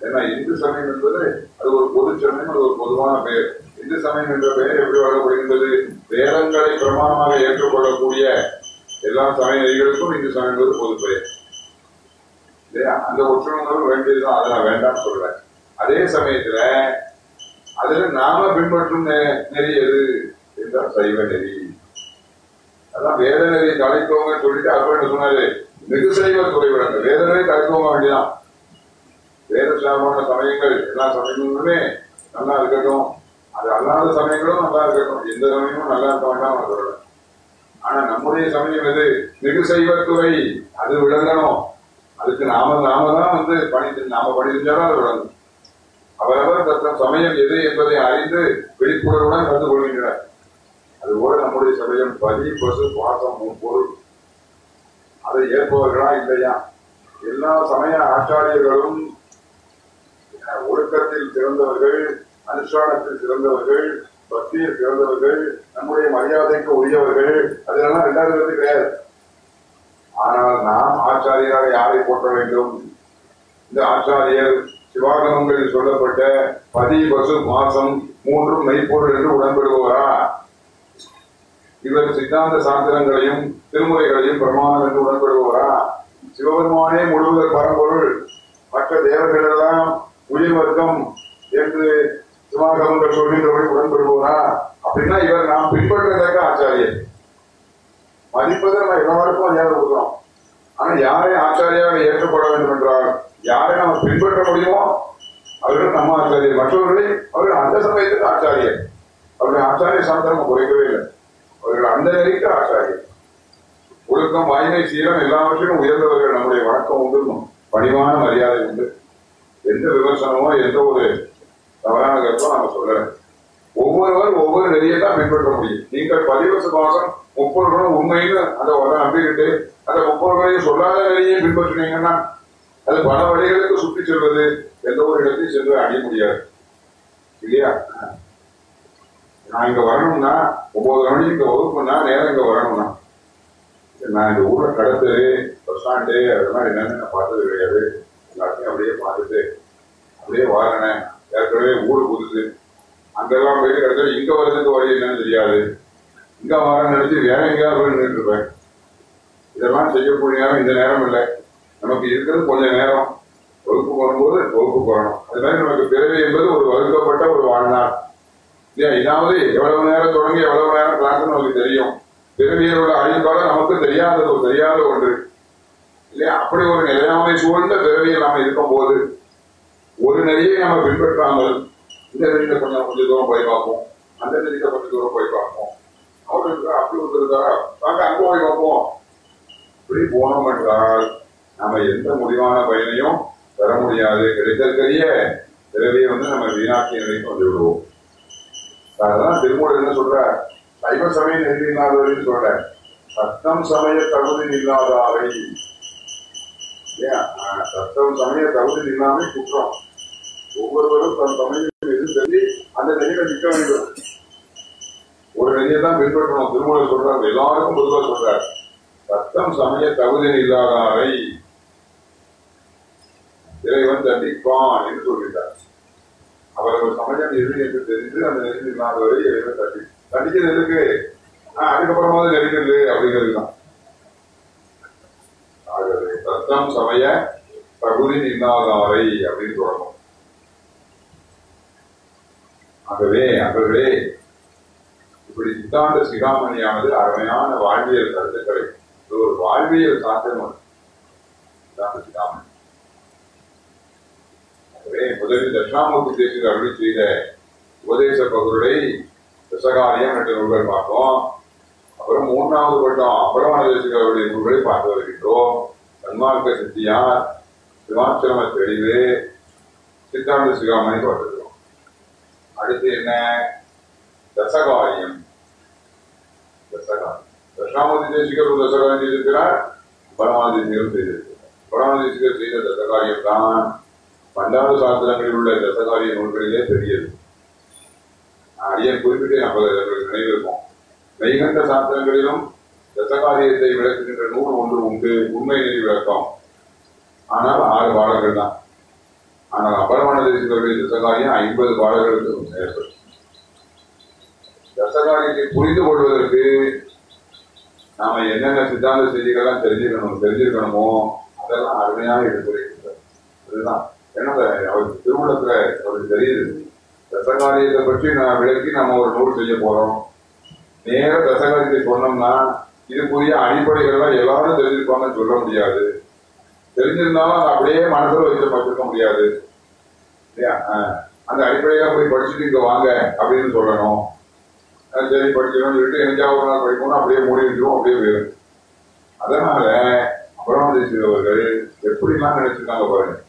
ஏன்னா இந்து சமயம் என்பது அது ஒரு பொது சமயம் அது ஒரு பொதுவான பெயர். இந்து சமயம் என்ற பெயர் எப்படி வழங்கப்படுகின்றது? வேதங்களை பிரமாணமாக ஏற்றுக்கொள்ளக்கூடிய எல்லா சமய நெறிகளுக்கும் இந்து சமயம் என்பது பொது பெயர். இல்லையா? அந்த ஒற்றுமை வேண்டியதுதான். அதை நான் வேண்டாம்னு சொல்றேன். அதே சமயத்துல அதுல நாம பின்பற்றும் நெறி எது என்றால் சைவ நெறி. அதான் வேத நெறி தலைத்தோங்க சொல்லிட்டு அப்ப என்ன சொன்னாரு? மிகு சைவ குறைவிடங்க வேத நெறி தலைத்தோங்க வேண்டியதான் வேத சார்பான சமயங்கள் எல்லா சமயங்களுமே நல்லா இருக்கட்டும். அது அல்லாத சமயங்களும் நல்லா இருக்கணும் எந்த சமயமும் நல்லா இருக்க வேண்டாம் சொல்லல ஆனா நம்முடைய சமயம் எது? மிகு சைவத்துறை. அது விளங்கணும். அதுக்கு நாம நாம தான் வந்து பணி நாம பணி செஞ்சாலும் அது விளங்கும். அவரவர் தத்தம் சமயம் எது என்பதை அறிந்து விழிப்புணர்வுடன் கலந்து கொள்கின்றனர் அதுபோல நம்முடைய சமயம் பதி பசு பாசம் பொருள். அதை ஏற்பவர்களா இல்லையா? எல்லா சமய ஆச்சாரியர்களும் ஒழுக்கத்தில் சிறந்தவர்கள் அனுஷ்டானத்தில் சிறந்தவர்கள் பக்தியில் சிறந்தவர்கள் நம்முடைய மரியாதைக்கு உரியவர்கள். அதெல்லாம் ரெண்டாவது கிடையாது. ஆனால் நாம் ஆச்சாரியராக யாரை போற்ற வேண்டும்? இந்த ஆச்சாரியர் சிவாகமங்களில் சொல்லப்பட்ட பதி பசு மாசம் மூன்றும் மெய்ப்பொருள் என்று உடன்படுபவரா? இவர் சித்தாந்த சாஸ்திரங்களையும் திருமுறைகளையும் பிரமாணம் என்று உடன்படுபவரா? சிவபெருமானே முழுவதர் பரம்பொருள். மற்ற தேவர்களெல்லாம் உயிர் வர்க்கம் என்று சிவாகமங்கள் சொல்கின்றபடி உடன்படுபவரா அப்படின்னா இவர் நாம் பின்பற்றுவதற்கு ஆச்சாரியர். மதிப்பதை நம்ம எல்லாருக்கும் மரியாதை கொடுக்கிறோம் ஆனா யாரை ஆச்சாரியாக ஏற்றுக்கொள்ள வேண்டும் என்றால் யாரை நம்ம பின்பற்ற முடியுமோ அவர்கள் நம்ம ஆச்சாரியர். மற்றவர்களை அவர்கள் அந்த சமயத்துக்கு ஆச்சாரியர். அவர்கள் ஆச்சாரிய சாந்தரம் குறைக்கவே இல்லை. அவர்கள் அந்த நிலைக்கு ஆச்சாரியர். ஒழுக்கம் வாய்மை சீரம் எல்லாவற்றிலும் உயர்ந்தவர்கள் நம்முடைய வணக்கம் உண்டு. பணிவான மரியாதை உண்டு. எந்த விமர்சனமோ எந்த ஒரு தவறான கருத்தோ நாம சொல்லலை ஒவ்வொருவரும் ஒவ்வொரு நெறியை தான் பின்பற்ற முடியும். நீங்கள் பதிவு சுபாசம் முப்பொருளும் உண்மைன்னு அதை உடனே நம்பிக்கிட்டு அந்த முப்பொருளையும் சொல்லாத நெறியை பின்பற்றினீங்கன்னா அது பல வழிகளுக்கு சுற்றி செல்வது எந்த ஒரு இடத்தையும் சென்று அடைய முடியாது. இல்லையா? நான் இங்க வரணும்னா ஒன்பது மணிக்கு இங்க வகுப்புனா நேரம் இங்க வரணும்னா. நான் இந்த ஊர்ல கடத்து பஸ் ஸ்டாண்டு அதெல்லாம் என்னன்னு நான் பார்த்தது கிடையாது. எல்லாத்தையும் அப்படியே பார்த்துட்டு அப்படியே வாரனேன் ஏற்கனவே ஊடு புதுசு. அங்கெல்லாம் போயிட்டு கிடச்சா இங்கே வர்றதுக்கு வழி என்னன்னு தெரியாது. இங்கே வர நினைச்சு வேற எங்கேயாவது போய் நின்றுட்டு இருப்பேன். இதெல்லாம் செய்யக்கூடிய நேரம் இந்த நேரம் இல்லை. நமக்கு இருக்கிறது கொஞ்சம் நேரம். வகுப்பு போகும்போது வகுப்பு போகணும். அது மாதிரி நமக்கு பிறவி என்பது ஒரு வகுக்கப்பட்ட ஒரு வாழ்நாள். இல்லையா? இதாவது எவ்வளவு நேரம் தொடங்கி எவ்வளவு நேரம் கிளாஸ் நமக்கு தெரியும். பிறவியரோட அழிப்பாட நமக்கு தெரியாதது தெரியாத ஒன்று. இல்லையா? அப்படி ஒரு நிலையாமை சூழ்ந்த பிறவியில் நாம இருக்கும் போது ஒரு நெறியை நம்ம பின்பற்றாமல் இந்த நெறியில கொஞ்சம் கொஞ்சம் தூரம் போய் பார்ப்போம். அந்த நெறியில கொஞ்சம் தூரம் போய் பார்ப்போம். அவருக்கு அப்படி ஒரு இருக்காரா அங்க போய் பார்ப்போம். இப்படி போனோம் என்றால் நம்ம எந்த முடிவான பயனையும் பெற முடியாது. கிடைத்தற்கரிய பிறவியை வந்து நம்ம வீணாக்கிய நிலைக்கு வந்து விடுவோம். அதெல்லாம் திருமூலர் என்ன சொல்ற சைவ சமய நெறி இல்லாதவர்கள் சொல்ற சத்தம் சமய தகுதி இல்லாதாரை. ஏன்? ஆஹ், சத்தம் சமய தகுதி இல்லாமல் குற்றம். ஒவ்வொருவரும் தன் சமயம் எது சொல்லி அந்த நெறியில நிற்க வேண்டும். ஒரு நெறியை தான் பின்பற்றணும். திருமூலர் சொல்றாரு எல்லாருக்கும் பொதுவாக சொல்றாரு. சத்தம் சமய தகுதி இல்லாதாரை இறைவன் தண்டிப்பான் என்று சொல்கிறார் அவர்கள் சமயம் எது என்று தெரிந்து அந்த நெருங்கி இல்லாதவரை இறைவன் தண்டி தண்டிச்சது எதுக்கு? ஆஹ், அதுக்கப்புறமாவது நெறிக்கிறது அப்படிங்கிறது தான். ஆகவே சத்தம் சமய தகுதி இல்லாதாரை அப்படின்னு சொல்லணும். ஆகவே அவர்களே இப்படி சித்தாந்த சிகாமணியானது அருமையான வாழ்வியல் கருத்துக்களை இது ஒரு வாழ்வியல் சாத்திரம் சித்தாந்த சிகாமணி. ஆகவே முதலில் தட்சிணாமூர்த்தி தேசிய அருள் செய்த உபதேச பகுருடை விசகாரியம் என்ற நூல்கள் பார்த்தோம் அப்புறம் மூன்றாவது பட்டம் அபரமான தேசிக அவருடைய நூல்களை பார்த்து வருகின்றோம். சன்மார்க்க சித்தியார் சிவாச்சிரம தெளிவு சித்தாந்த சிகாமணி பார்த்துக்கிறோம் அடுத்து என்ன? தசகாரியம் தசகாரியம் தட்சிணாமூர்த்தி தேசிகர் ஒரு தசகாரியம் செய்திருக்கிறார். பரமாதி தேசிகரும் செய்திருக்கிறார். பரமாதி தேசிகர் செய்த தசகாரியம் தான். பண்டாறு சாஸ்திரங்களில் உள்ள தசகாரிய நூல்களிலே பெரியது. அடியன் குறிப்பிட்டே நம்ம நினைவிருக்கோம். மெய்கண்ட சாஸ்திரங்களிலும் தசகாரியத்தை விளக்குகின்ற நூல் ஒன்று உண்டு. உண்மை நிலை விளக்கம். ஆனால் ஆறு பாடங்கள் தான். ஆனால் அபரமண தேசிகருடைய தசகாரியம் ஐம்பது பாடல்களுக்கு செயல்படும் தசகாரியத்தை புரிந்து கொள்வதற்கு நாம என்னென்ன சித்தாந்த செய்திகள்லாம் தெரிஞ்சுக்கணும் தெரிஞ்சிருக்கணுமோ அதெல்லாம் அருமையாக எடுத்துரைக்கின்றார் இதுதான் ஏன்னா அவருக்கு திருமணத்துல அவருக்கு தெரியுது. தசகாரியத்தை பற்றி நான் விளக்கி நம்ம ஒரு நூல் செய்ய போறோம். நேர தசகாரியத்தை சொன்னோம்னா இதுக்குரிய அடிப்படைகள்லாம் எல்லாரும் தெரிஞ்சிருப்பாங்கன்னு சொல்ல முடியாது. தெரிஞ்சிருந்தாலும் அப்படியே மனசுல வச்சு வச்சிருக்க முடியாது. இல்லையா? ஆஹ். அந்த அடிப்படையில போய் படிச்சுட்டு இங்க வாங்க அப்படின்னு சொல்லணும். சரி படிக்கணும்னு சொல்லிட்டு எங்கேயாவது நாள் படிக்கணும் அப்படியே மூடி வச்சிருவோம் அப்படியே போயிடும். அதனால அப்புறம் அவர்கள் எப்படிலாம் நினைச்சிருக்காங்க பாருங்க.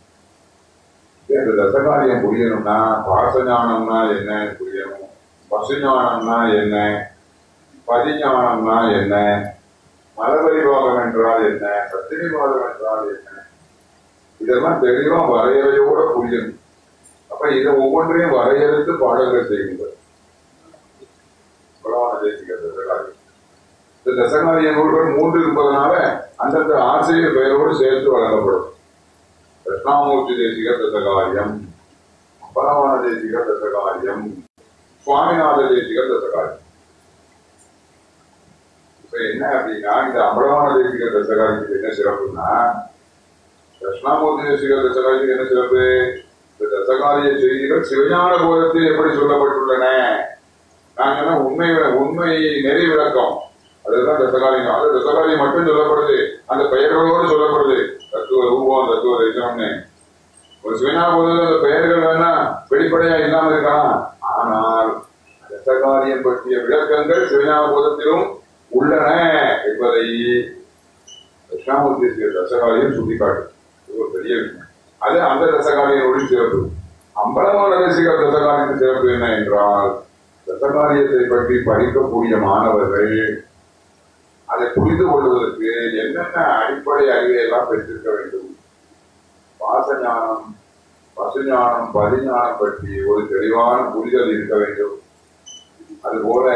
இந்த தசகாரியம் புரியணும்னா பாசஞானம்னா என்னன்னு புரியணும்? பசுஞானம்னா என்ன? பதிஞானம்னா என்ன? மலபரிவாகம் என்றால் என்ன? சத்திரிவாதம் என்றால் என்ன? இதெல்லாம் தெளிவா வரையறையோட புரியணும் அப்ப இதை ஒவ்வொன்றையும் வரையறுத்து பாடல்கள் செய்கின்றது இந்த தசகாரிய நூல்கள் மூன்று இருப்பதனால அந்தந்த ஆசிரியர் பெயரோடு சேர்த்து வழங்கப்படும் கிருஷ்ணாமூர்த்தி தேசிக தசகாரியம் பலவான தேசிக தசகாரியம் சுவாமிநாத தேசிக தசகாரியம் இப்ப என்ன அப்படின்னா இந்த அம்பலமான தேசிக தசகாரியத்துக்கு என்ன சிறப்புன்னா தட்சிணாமூர்த்தி தேசிக தசகாரிக்கு என்ன சிறப்பு இந்த தசகாரிய செய்திகள் சிவஞான போதத்தில் எப்படி சொல்லப்பட்டுள்ளன நாங்கன்னா சொன்ன உண்மை உண்மை நெறி விளக்கம் அதுதான் தசகாரியம் அது தசகாரியம் மட்டும் சொல்லப்படுது அந்த பெயர்களோடு சொல்லப்படுது தத்துவ ரூபம் தத்துவ தேசம்னு ஒரு சிவஞான போதத்தில் அந்த பெயர்கள் வேணா வெளிப்படையா இல்லாம இருக்கலாம் ஆனால் தசகாரியம் பற்றிய விளக்கங்கள் சிவஞான போதத்திலும் உள்ளன என்பதை கிருஷ்ணாமூர்த்தி தசகாரியம் சுட்டிக்காட்டு ஒரு பெரிய விஷயம். அது அந்த தசகாரியனுடைய சிறப்பு. அம்பலமான ரசிகர் தசகாரியத்தின் சிறப்பு என்ன என்றால் தசகாரியத்தை பற்றி படிக்கக்கூடிய மாணவர்கள் அதை புரிந்து கொள்வதற்கு என்னென்ன அடிப்படை அறிவை எல்லாம் பெற்றிருக்க வேண்டும்? வாசஞானம் பசுஞானம் பதிஞானம் பற்றி ஒரு தெளிவான புரிதல் இருக்க வேண்டும். அதுபோல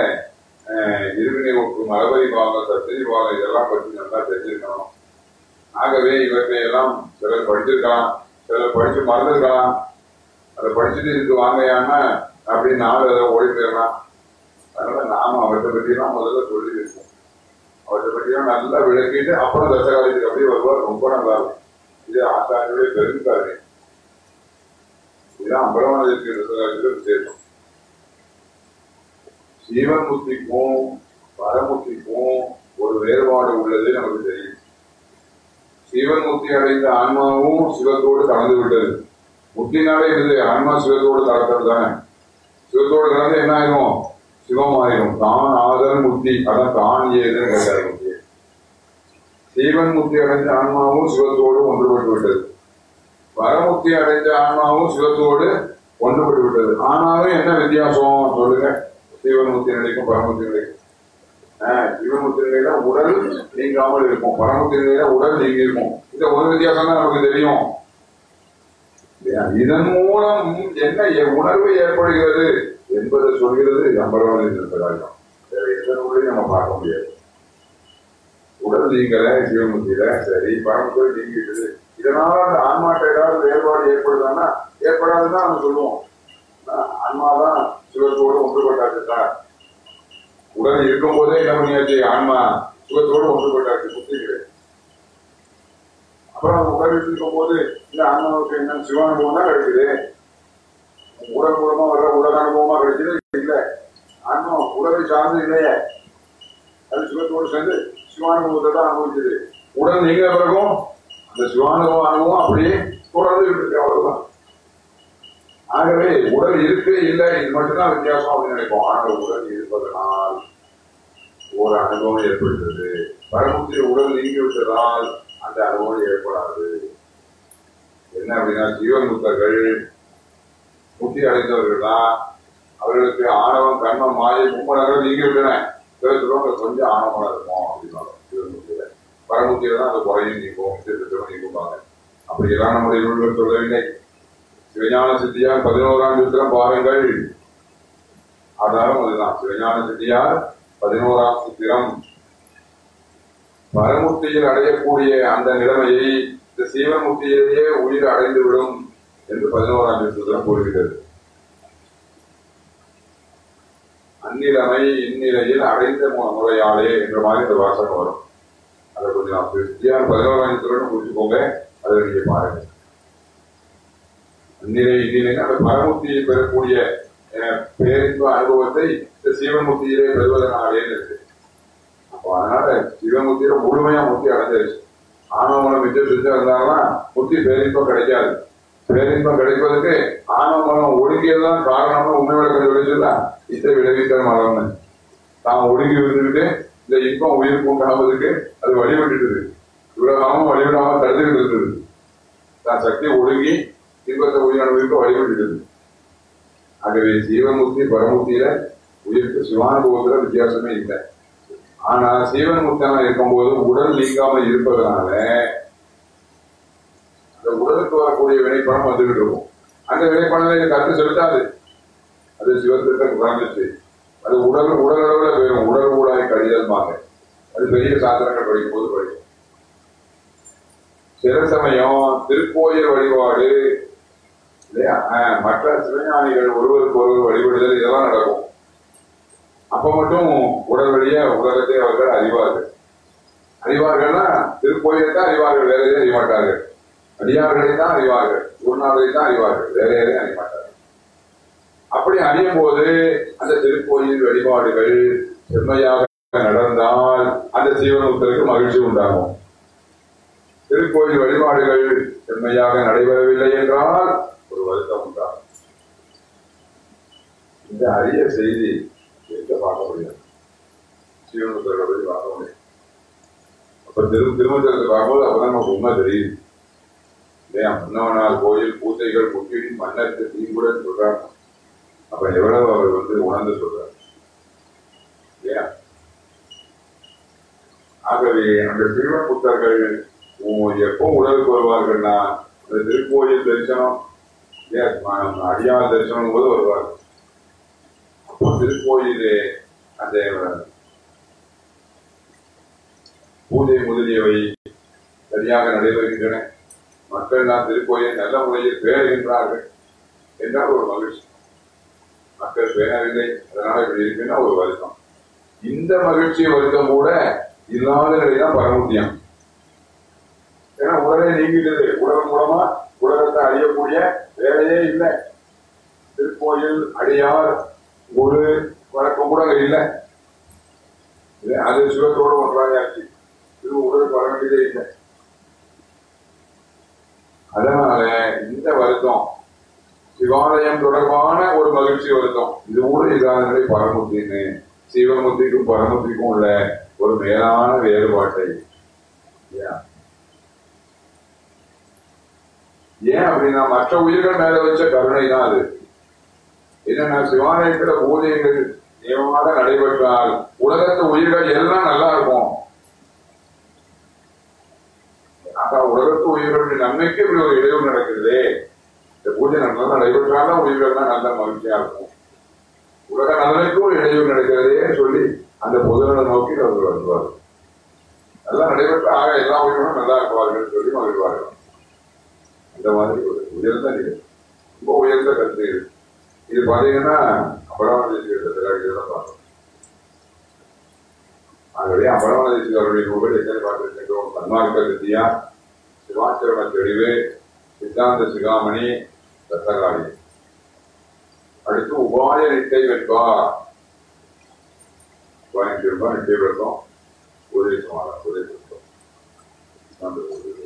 அஹ், இருவினை ஒப்பு மரபரி பாகம் சத்திரி பாகம் இதெல்லாம் பற்றி நல்லா தெரிஞ்சிருக்கணும். ஆகவே இவற்றை எல்லாம் சிலர் படிச்சிருக்கலாம் சிலர் படிச்சு மறந்துருக்கலாம். அதை படிச்சுட்டு இதுக்கு வாங்கையாம அப்படி நாலு அதை ஓடி போயிடலாம். அதனால நாம அவற்றை பற்றியெல்லாம் முதல்ல சொல்லி இருக்கோம் அவற்றை பற்றியெல்லாம் நல்லா விளக்கிட்டு அப்புறம் தசகாலத்துக்கு அப்படியே வருவார். ரொம்ப நல்லா இருக்கும் இது ஆசாரியுடைய பெருங்காரு இதுதான் அம்பலமான தசகாலத்துக்கு விசேஷம். ஜீவன் முக்திக்கும் பரமுக்திக்கும் ஒரு வேறுபாடு உள்ளது நமக்கு தெரியும். ஜீவன் அடைந்த ஆன்மாவும் சிவத்தோடு கலந்து விட்டது. முக்தினாலே இது ஆன்மா சிவத்தோடு கலக்கிறது தானே? சிவத்தோடு கலந்து என்ன ஆயிரும்? சிவம் ஆயிரும். தான் ஆதன் முக்தி அதான் தான் ஏதுன்னு கேட்டார் முக்தி ஜீவன் முக்தி அடைந்த ஆன்மாவும் சிவத்தோடு ஒன்றுபட்டு விட்டது. வரமுக்தி அடைந்த ஆன்மாவும் சிவத்தோடு ஒன்றுபட்டு விட்டது. ஆனாலும் என்ன வித்தியாசம்? சொல்லுங்க. ஜீவன்முக்தி நிலைக்கும் பரமுக்தி நிலைக்கும் ஆஹ் உடல் நீங்காமல் இருக்கும். பரமுக்தி உடல் நீங்கி இருக்கும் இந்த ஒரு வித்தியாசம் தான் நமக்கு தெரியும். இதன் மூலம் என்ன உணர்வு ஏற்படுகிறது என்பதை சொல்கிறது அம்பரவாதி இருக்கிறார்கள் வேற எந்த நூலையும் நம்ம பார்க்க முடியாது. உடல் நீங்கல ஜீவன்முக்தியில சரி பரமத்துறை நீங்கிடுது இதனால அந்த ஆன்மாட்ட ஏதாவது வேறுபாடு ஏற்படுதான்னா ஏற்படாதுதான் நம்ம சொல்லுவோம். ஆஹ் ஆன்மாதான் சிவத்தோடு ஒன்றுபட்டாச்சு சார். உடல் இருக்கும் போதே என்ன பண்ணியாச்சு? ஆன்மா சுகத்தோடு ஒன்றுபட்டாச்சு புத்திக்கிறேன் அப்புறம் அந்த உடல் இருக்கும் போது இந்த ஆன்மாவுக்கு என்ன சிவானுபவம் தான் கிடைக்குது. உடல் மூலமா வர்ற உடல் அனுபவமா கிடைச்சது இல்ல. ஆன்மா உடலை சார்ந்து இல்லையே. அது சிவத்தோடு சேர்ந்து சிவானுபவத்தை தான் அனுபவிச்சது உடல் நீங்க பிறகும் அந்த சிவானுபவ அனுபவம் அப்படியே தொடர்ந்து இருக்கு அவ்வளவுதான். ஆகவே உடல் இருக்கு இல்லை இது மட்டும்தான் வித்தியாசம் அப்படின்னு நினைப்போம். ஆனால் உடல் இருப்பதனால் ஒரு அனுபவம் ஏற்படுகிறது. பரமத்திய உடல் நீங்கி விட்டதால் அந்த அனுபவம் ஏற்படாது. என்ன அப்படின்னா ஜீவன்முக்தர்கள் முத்தி அடைந்தவர்கள் தான் அவர்களுக்கு ஆணவம் கண்மம் மாயை மும்மலங்கள் நீங்கி விட்டன கொஞ்சம் ஆணவமாக இருக்கும் அப்படின்னாலும் ஜீவன்முக்தியில. பரமுத்தியில தான் அந்த குறையும் நீக்கும் திருத்தம் நீக்கும்பாங்க அப்படியெல்லாம் நம்முடைய நூல்கள் சொல்லவில்லை. சிவஞான சித்தியார் பதினோராம் சூத்திரம் பாருங்கள் ஆதாரம் அதுதான் சிவஞான சித்தியார் பதினோராம் சூத்திரம் பரமுத்தியில் அடையக்கூடிய அந்த நிலைமையை இந்த சீவமுத்தியிலேயே உயிர் அடைந்துவிடும் என்று பதினோராம் சூத்திரம் கூறுகிறது அந்நிலைமை இந்நிலையில் அடைந்த முறையாலே என்ற மாதிரி இந்த வாசகம் வரும் அதை கொஞ்சம் பதினோராம் சூத்திரம் குறிச்சுக்கோங்க அதை நீங்க பாருங்க நிலை இந்நிலையில் அந்த பரமுக்தியை பெறக்கூடிய அஹ், பேரின்ப அனுபவத்தை இந்த சிவமுக்தியிலே பெறுவதனாலே இருக்கு. அப்போ அதனால சிவமுக்தியில முழுமையா முக்தி அடைஞ்சிருச்சு. ஆணவமலம் மிச்சம் செஞ்சு இருந்தாங்கன்னா முக்தி பேரின்பம் கிடைக்காது. பேரின்பம் கிடைப்பதற்கு ஆணவமலம் ஒடுங்கியதுதான் காரணம்னு உண்மை விளக்கம் சொல்லிச்சுல இசை விளைவிக்கிற மரம்னு. தான் ஒடுங்கி இருந்துக்கிட்டு இந்த இன்பம் உயிருக்கு உண்டாவதுக்கு அது வழிபட்டுட்டு இவ்வளவு காலமும் வழிவிடாம தடுத்துக்கிட்டு இருக்குது. தான் சக்தி ஒடுங்கி இன்பத்தை உயிர் அனுபவிக்க ஆகவே ஜீவன்முக்தி பரமுக்தியில உயிருக்கு சிவானுபவத்துல வித்தியாசமே இல்லை. ஆனா சீவன் முக்தனா இருக்கும்போது உடல் நீங்காம இருப்பதனால அந்த உடலுக்கு வரக்கூடிய வினைப்பணம் வந்துகிட்டு இருக்கும். அந்த வினைப்படம் எனக்கு கருத்து செலுத்தாது. அது சிவத்திற்கு குறைஞ்சிச்சு அது உடல் உடல் அளவுல வேணும் உடல் ஊடாய் கடிதல்மாங்க அது பெரிய சாத்திரங்கள் படிக்கும் போது படிக்கும். சில சமயம் திருக்கோயில் வழிபாடு இல்லையா? ஆஹ், மற்ற சிவஞானிகள் ஒருவருக்கு ஒருவர் வழிபடுதல் இதெல்லாம் நடக்கும். அப்ப மட்டும் உடல் வழிய உலகத்தை அவர்கள் அறிவார்கள். அறிவார்கள்னா திருக்கோயிலை தான் அறிவார்கள் வேற எதையும் அறிய மாட்டார்கள். அடியார்களை தான் அறிவார்கள் குருநாதரை தான் அறிவார்கள் வேற எதையும் அறிய மாட்டார்கள். அப்படி அறியும் போது அந்த திருக்கோயில் வழிபாடுகள் செம்மையாக நடந்தால் அந்த சீவனத்திற்கு மகிழ்ச்சி உண்டாகும். திருக்கோயில் வழிபாடுகள் செம்மையாக நடைபெறவில்லை என்றால் ஒரு வருத்தம் உண்டாகும். இந்த அரிய செய்தி எங்க பார்க்க முடியாது சீவனத்திற்கு போய் பார்க்க முடியும். அப்ப திரு திருமணத்திற்கு பார்க்கும்போது அப்பதான் நமக்கு உண்மை தெரியுது. இல்லையா? முன்னவனால் கோயில் பூஜைகள் முக்கிய மன்னருக்கு தீங்குடன் சொல்றாங்க. அப்ப எவ்வளவு அவர் வந்து உணர்ந்து சொல்றார். இல்லையா? ஆகவே அந்த சிறுவ புத்தர்கள் எப்போ உடலுக்கு வருவார்கள்னா அந்த திருக்கோயில் தரிசனம் அடியார் தரிசனம் போது வருவார் அப்போ திருக்கோயில் அந்த பூஜை முதலியவை சரியாக நடைபெறுகின்றன. மக்கள் நான் திருக்கோயில் நல்ல முறையில் பேணுகின்றார்கள் என்றால் ஒரு மகிழ்ச்சி. மக்கள் பேணவில்லை அதனால இப்படி இருக்குன்னா ஒரு வருத்தம். இந்த மகிழ்ச்சியை வருத்தம் கூட இல்லாத நிலைதான் பரமுத்தியம் ஏன்னா உடலே நீங்கிட்டது உடல் மூலமா அறியக்கூடிய வேலையே இல்லை. திருக்கோயில் அடியார் குரு வழக்கம் கூட இல்லை. அது சிவத்தோடு ஒன்றாக ஆச்சு இது உடலுக்கு வர வேண்டியதே இல்லை. அதனால இந்த வருத்தம் சிவாலயம் தொடர்பான ஒரு மகிழ்ச்சி வருத்தம். இது கூட இல்லாத பரமுத்தின்னு சிவமுத்திக்கும் பரமுத்திக்கும் உள்ள ஒரு மேலான வேறுபாட்டை. இல்லையா? ஏன் அப்படின்னா மற்ற உயிர்கள் மேல வச்ச கருணை தான் அது. என்னன்னா சிவாலயத்துல பூஜைகள் நியமமாக நடைபெற்றால் உலகத்து உயிர்கள் எல்லாம் நல்லா இருக்கும். உலகத்து உயிர்களுடைய நன்மைக்கு இப்படி ஒரு இடையூறு நடக்குது இந்த பூஜை நல்லா நடைபெற்றாலும் உயிர்கள்லாம் நல்ல மகிழ்ச்சியா இருக்கும். உலக நலனுக்கும் இடையூறு நடக்கிறதே சொல்லி அந்த பொதுநல நோக்கி அவர்கள் வருவார்கள். நல்லா நடைபெற்ற ஆக எல்லா உயிர்களும் நல்லா இருப்பார்கள் சொல்லி மகிழ்வார்கள். இந்த மாதிரி ஒரு உயர்ந்த நிலை. ரொம்ப உயர்ந்த கருத்து இது இது பாத்தீங்கன்னா அபராம பார்க்கணும். ஆகவே அபராமதேசி அவருடைய நூல்கள் எத்தனை பார்த்திருக்கின்றோம்? தன்மார்க்க வித்தியா சிவாச்சரண தெளிவு சித்தாந்த சிகாமணி ரத்தகாரி அடுத்து உபாய நிட்டை வெட்பா உபாயம் நிட்டை வெட்பம் உதயசுமாரா உதயசுத்தம் சரிதான். உபாய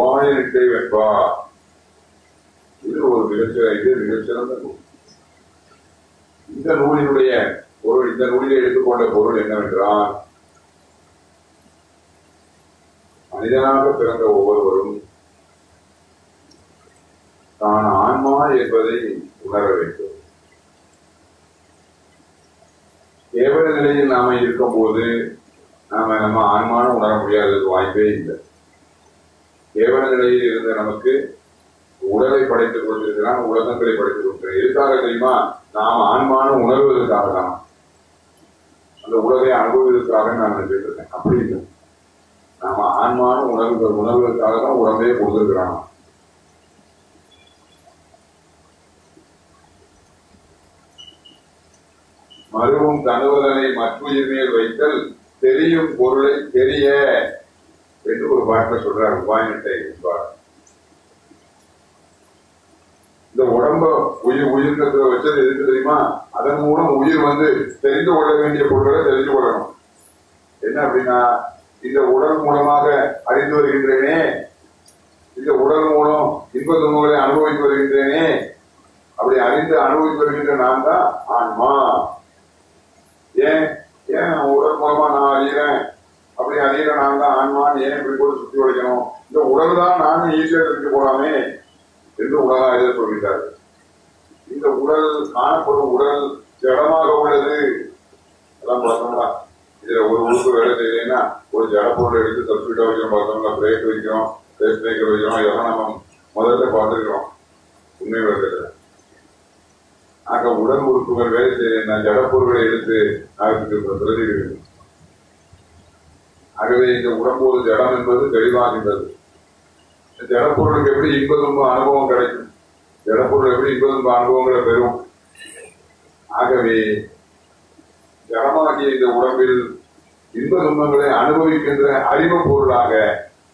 நிட்டை வைப்பா இது ஒரு மிகச்சிற இது மிகச்சிறந்த நூல். இந்த நூலினுடைய பொருள் இந்த நூலில் எடுத்துக்கொண்ட பொருள் என்னவென்றால் மனிதனாக பிறந்த ஒவ்வொருவரும் தான் ஆன்மா என்பதை உணர வேண்டும். கேவல நிலையில் நாம இருக்கும்போது நாம நம்ம ஆன்மான உணர முடியாததுக்கு வாய்ப்பே இல்லை. கேவல நிலையில் இருந்த நமக்கு உடலை படைத்துக் கொண்டிருக்கிறான் உலகங்களை படைத்துக் கொண்டிருக்கிறான் எதுக்காக தெரியுமா? நாம் ஆன்மான உணர்வதற்காக தான் அந்த உலகை அனுபவிப்பதற்காக நான் நினைச்சிட்டு இருக்கேன் அப்படி இல்லை. நாம ஆன்மான உணர்வு உணர்வதற்காக தான் உடம்பே கொடுத்திருக்கிறான். மருவும் தனுவதனை மற்றுயிர் மேல் வைத்தல் தெரியும் பொருளை தெரிய. என்று ஒரு பாட்டில் சொல்றார் உபாயத்தை இந்த உடம்ப உயிர் உயிர்ன்றத வச்சது எதுக்கு தெரியுமா? அதன் மூலம் உயிர் வந்து தெரிந்து கொள்ள வேண்டிய பொருட்களை தெரிந்து கொள்ளணும். என்ன அப்படின்னா இந்த உடல் மூலமாக அறிந்து வருகின்றேனே இந்த உடல் மூலம் இன்ப துன்பங்களை அனுபவித்து வருகின்றேனே அப்படி அறிந்து அனுபவித்து வருகின்ற நான் தான் ஆன்மா. ஏன்? ஏன் உடல் மூலமா நான் அறிகிறேன் அப்படி அநேக நான் தான் ஆன்மான்னு ஏன் இப்படி கூட சுத்தி உழைக்கணும் இந்த உடல் தான் நானும் ஈஸியாக இருக்கு போலாமே என்று உலகாயுத சொல்கிறார் இந்த உடல் காணப்படும் உடல் ஜடமாக உள்ளது. அதான் பார்த்தோம்னா இதுல ஒரு உறுப்பு வேலை செய்யலைன்னா ஒரு ஜடப்பொருளை எடுத்து சப்ஸ்டியூட் வைக்கிறோம் பார்த்தோம்னா பிரேக் வைக்கிறோம் பிரேக் பிரேக்கர் வைக்கிறோம் இதெல்லாம் நம்ம முதல்ல பார்த்துருக்கிறோம். உண்மை வருகிறது. ஆக உடல் உறுப்புகள் வேலை செய்யலைன்னா ஜடப்பொருளை எடுத்து அதுக்கு பிரதிவிடும் ஆகவே இந்த உடம்பு ஒரு ஜடம் என்பது தெளிவாகின்றது. ஜடப்பொருளுக்கு எப்படி இன்ப துன்ப அனுபவம் கிடைக்கும்? ஜடப்பொருள் எப்படி இன்ப துன்ப அனுபவங்களை பெறும்? ஆகவே ஜடமாகிய இந்த உடம்பில் இன்ப துன்பங்களை அனுபவிக்கின்ற அறிவு பொருளாக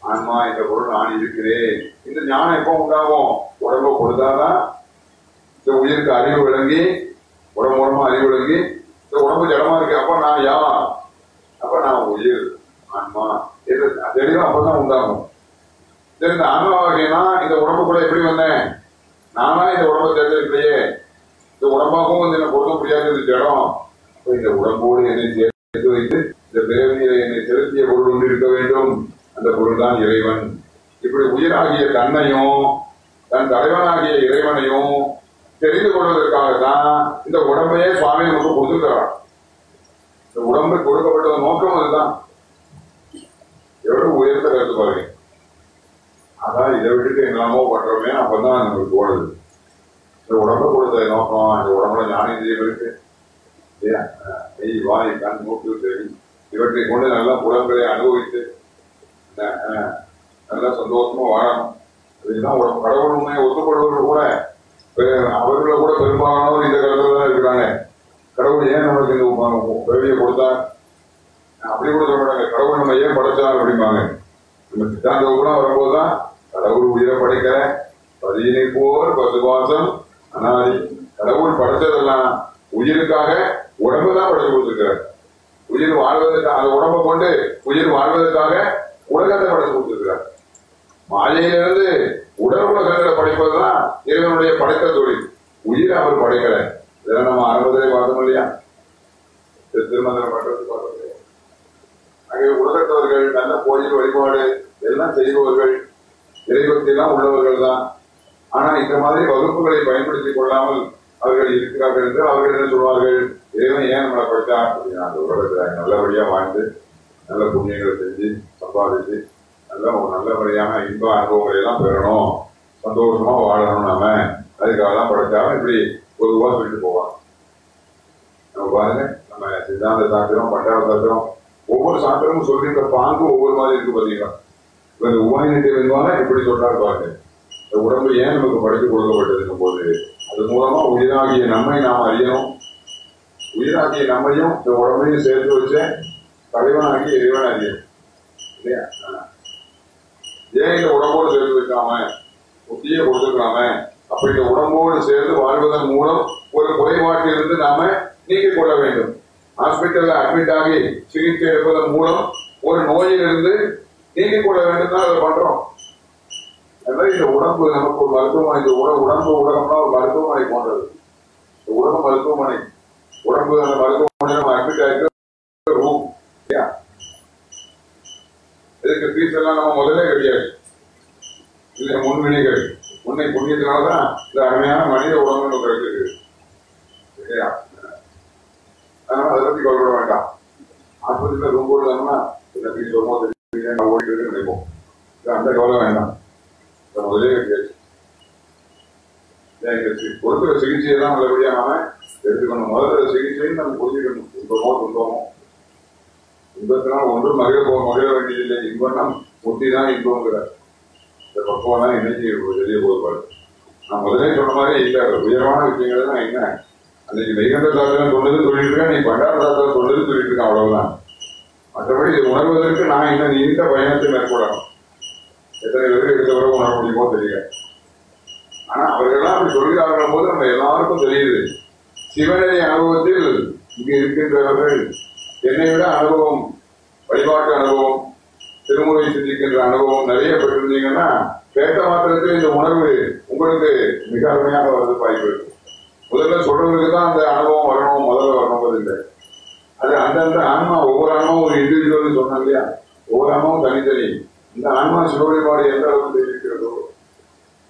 ஆன்மா இந்த பொருள் நான் இருக்கிறேன். இந்த ஞானம் எப்போ உண்டாகும்? உடம்பு கொடுத்தாதான் இந்த உயிருக்கு அறிவு விளங்கி உடம்பு உடம்பு அறிவு விளங்கி இந்த உடம்பு ஜடமா இருக்கு. அப்ப நான் யார்? அப்ப நான் உயிர். ஆன்மா இது தெளிவா அப்பதான் உண்டாகும். சரி இந்த ஆன்மா வகைனா இந்த உடம்புக்குள்ள எப்படி வந்தேன்? நானா இந்த உடம்பை தேர்ந்தெடுக்கலையே. இந்த உடம்பாகவும் வந்து என்ன கொடுக்க முடியாது இது ஜடம். இந்த உடம்போடு என்னை சேர்த்து வைத்து இந்த பிறவியில என்னை செலுத்திய பொருள் ஒன்று இருக்க வேண்டும். அந்த பொருள் தான் இறைவன். இப்படி உயிராகிய தன்னையும் தன் தலைவனாகிய இறைவனையும் தெரிந்து கொள்வதற்காக தான் இந்த உடம்பையே சுவாமி நமக்கு கொடுத்துக்கிறார் இந்த உடம்பு கொடுக்கப்பட்ட நோக்கம் அதுதான். எவ்வளவு உயர்ந்த கருத்து பாருங்க. அதான் இதை விட்டுட்டு என்னெல்லாமோ பண்றோமே அப்பதான் நமக்கு ஓடுது இந்த உடம்பு கொடுத்த நோக்கம் இந்த உடம்புல ஞானேந்திரியம் இருக்கு. இல்லையா? மெய் வாய் கண் மூட்டு செடி இவற்றை கொண்டு நல்லா புலன்களை அனுபவித்து நல்லா சந்தோஷமா வாழணும். இதுதான் உடம்பு. கடவுள் உண்மையை ஒத்துக்கொள்வர்கள் கூட அவர்களை கூட பெரும்பாலானவர் இந்த கருத்துல தான் இருக்கிறாங்க. கடவுள் ஏன் நம்மளுக்கு இந்த உதவியை பிறவியை கொடுத்தார்? அப்படி கூட சொல்ல மாட்டாங்க கடவுள் நம்ம ஏன் படைச்சார் அப்படிம்பாங்க. நம்ம சித்தாந்த கூட வரும்போதுதான் கடவுள் உயிரை படைக்கிற பதியினை போர் பசுவாசம் அனாதி. கடவுள் படைச்சதெல்லாம் உயிருக்காக உடம்பு தான் படைச்சு கொடுத்துருக்காரு உயிர் வாழ்வதற்காக அந்த உடம்பை கொண்டு உயிர் வாழ்வதற்காக உலகத்தை படைச்சு கொடுத்துருக்காரு மாயையிலிருந்து உடல் உலகங்களை படைப்பதுதான் இறைவனுடைய படைத்த தொழில். உயிர் அவர் படைக்கல. இதெல்லாம் நம்ம ஆரம்பத்திலே பார்த்தோம் இல்லையா? திரு- திருமந்திரம் பண்றது பார்த்தோம் அங்கே உலகத்தவர்கள் நல்ல கோயில் வழிபாடு எல்லாம் செய்பவர்கள் இறைபக்தி எல்லாம் உள்ளவர்கள் தான் ஆனா இந்த மாதிரி வகுப்புகளை பயன்படுத்திக் கொள்ளாமல் அவர்கள் இருக்கிறார்கள் என்று அவர்கள் என்ன சொல்வார்கள்? இறைவன் ஏன் நம்மளை படித்தான் அப்படின்னா அந்த உலகத்தில் நல்லபடியா வாழ்ந்து நல்ல புண்ணியங்களை செஞ்சு சம்பாதிச்சு நல்ல ஒரு நல்லபடியான இன்ப அனுபவங்களை எல்லாம் பெறணும். சந்தோஷமா வாழணும் நாம. அதுக்காக தான் படைச்சாலும் இப்படி பொதுவா சொல்லிட்டு போவாங்க நம்ம பாருங்க நம்ம சித்தாந்த சாத்திரம் பண்டார சாத்திரம் ஒவ்வொரு சாஸ்திரமும் சொல்லின்ற பாங்கு ஒவ்வொரு மாதிரி இருக்கு பார்த்தீங்களா? இப்ப இந்த உபநிடத்தை வேணுமானா இப்படி சொல்றாரு பாருங்க. இந்த உடம்பு ஏன் நமக்கு படைத்து கொடுக்கப்பட்டிருக்கும் போது? அது மூலமா உயிராகிய நம்மை நாம் அறியணும். உயிராகிய நம்மையும் இந்த உடம்பையும் சேர்த்து வச்ச தலைவனாகி இறைவன் அறியணும். இல்லையா? ஏன் இந்த உடம்போடு சேர்த்து வைக்காம புத்தியை கொடுத்துருக்காம அப்ப இந்த உடம்போடு சேர்ந்து வாழ்வதன் மூலம் ஒரு குறைபாட்டிலிருந்து நாம நீக்கிக் கொள்ள வேண்டும். ஹாஸ்பிட்டல்ல அட்மிட் ஆகி சிகிச்சை எடுப்பதன் மூலம் ஒரு நோயிலிருந்து நீங்கிக் கொள்ள வேண்டும் தான் அதை பண்றோம் அதனால இந்த உடம்பு நமக்கு ஒரு மருத்துவமனை இந்த உட உடம்பு உடம்புனா ஒரு மருத்துவமனை போன்றது. இந்த உடம்பு மருத்துவமனை. உடம்பு அந்த மருத்துவமனை நம்ம அட்மிட் ஆகிட்டு ரூம் இல்லையா? இதுக்கு ஃபீஸ் எல்லாம் நம்ம முதலே கிடையாது இல்லை முன்வினைகள். முன்னை புண்ணியத்தினாலதான் இந்த அருமையான மனித உடம்பு நமக்கு கிடைச்சிருக்கு இல்லையா? அதனால அதை பத்தி கவலைப்பட வேண்டாம். ஆஸ்பத்திரியில ரூம் போட்டுதாங்கன்னா என்ன ஃபீஸ் வருமோ ஓடிட்டு நினைப்போம். அந்த கவலை வேண்டாம். முதலே கிடையாது கொடுக்குற சிகிச்சையை தான் நல்லபடியா நாம எடுத்துக்கணும். முதல்ல சிகிச்சைன்னு நம்ம புரிஞ்சுக்கணும். துன்பமோ துன்பமோ இன்பத்தினால் ஒன்றும் மகிழ போக மகிழ வேண்டியதில்லை. இன்பம்னா நம் முத்தி தான் இன்பங்கிற இந்த பக்குவம் தான் இன்னைக்கு வெளியே போகுது நான் முதலே சொன்ன மாதிரி இல்லை. உயரமான விஷயங்கள் தான் என்ன? அன்னைக்கு வைகண்ட சாஸ்திரம் சொல்றது சொல்லிட்டு இருக்கேன் நீ பண்டார சாஸ்திரம் சொல்றது சொல்லிட்டு இருக்கேன் அவ்வளவுதான். மற்றபடி இதை உணர்வதற்கு நான் இன்னும் நீண்ட பயணத்தை மேற்கொள்ளணும். எத்தனை பேருக்கு எடுத்த பிறகு உணர முடியுமோ தெரியல ஆனா அவர்கள்லாம் அப்படி சொல்கிறார்கள் போது நம்ம எல்லாருக்கும் தெரியுது. சிவநிலை அனுபவத்தில் இங்கு இருக்கின்றவர்கள் என்னை விட அனுபவம் வழிபாட்டு அனுபவம் திருமுறை சிந்திக்கின்ற அனுபவம் நிறைய பெற்றிருந்தீங்கன்னா கேட்ட மாத்திரத்தில் இந்த உணர்வு உங்களுக்கு மிக அருமையாக வருது வாய்ப்பு இருக்கு. முதல்ல சொல்றவங்களுக்கு தான் அந்த அனுபவம் வரணும் முதல்ல வரணும் இல்லை. அது அந்தந்த ஆன்மா ஒவ்வொரு ஆன்மாவும் ஒரு இண்டிவிஜுவல் சொன்னோம் இல்லையா? ஒவ்வொரு ஆன்மாவும் தனித்தனி. இந்த ஆன்மா சிவபெருமாடு எந்த அளவுக்கு தெரிவிக்கிறதோ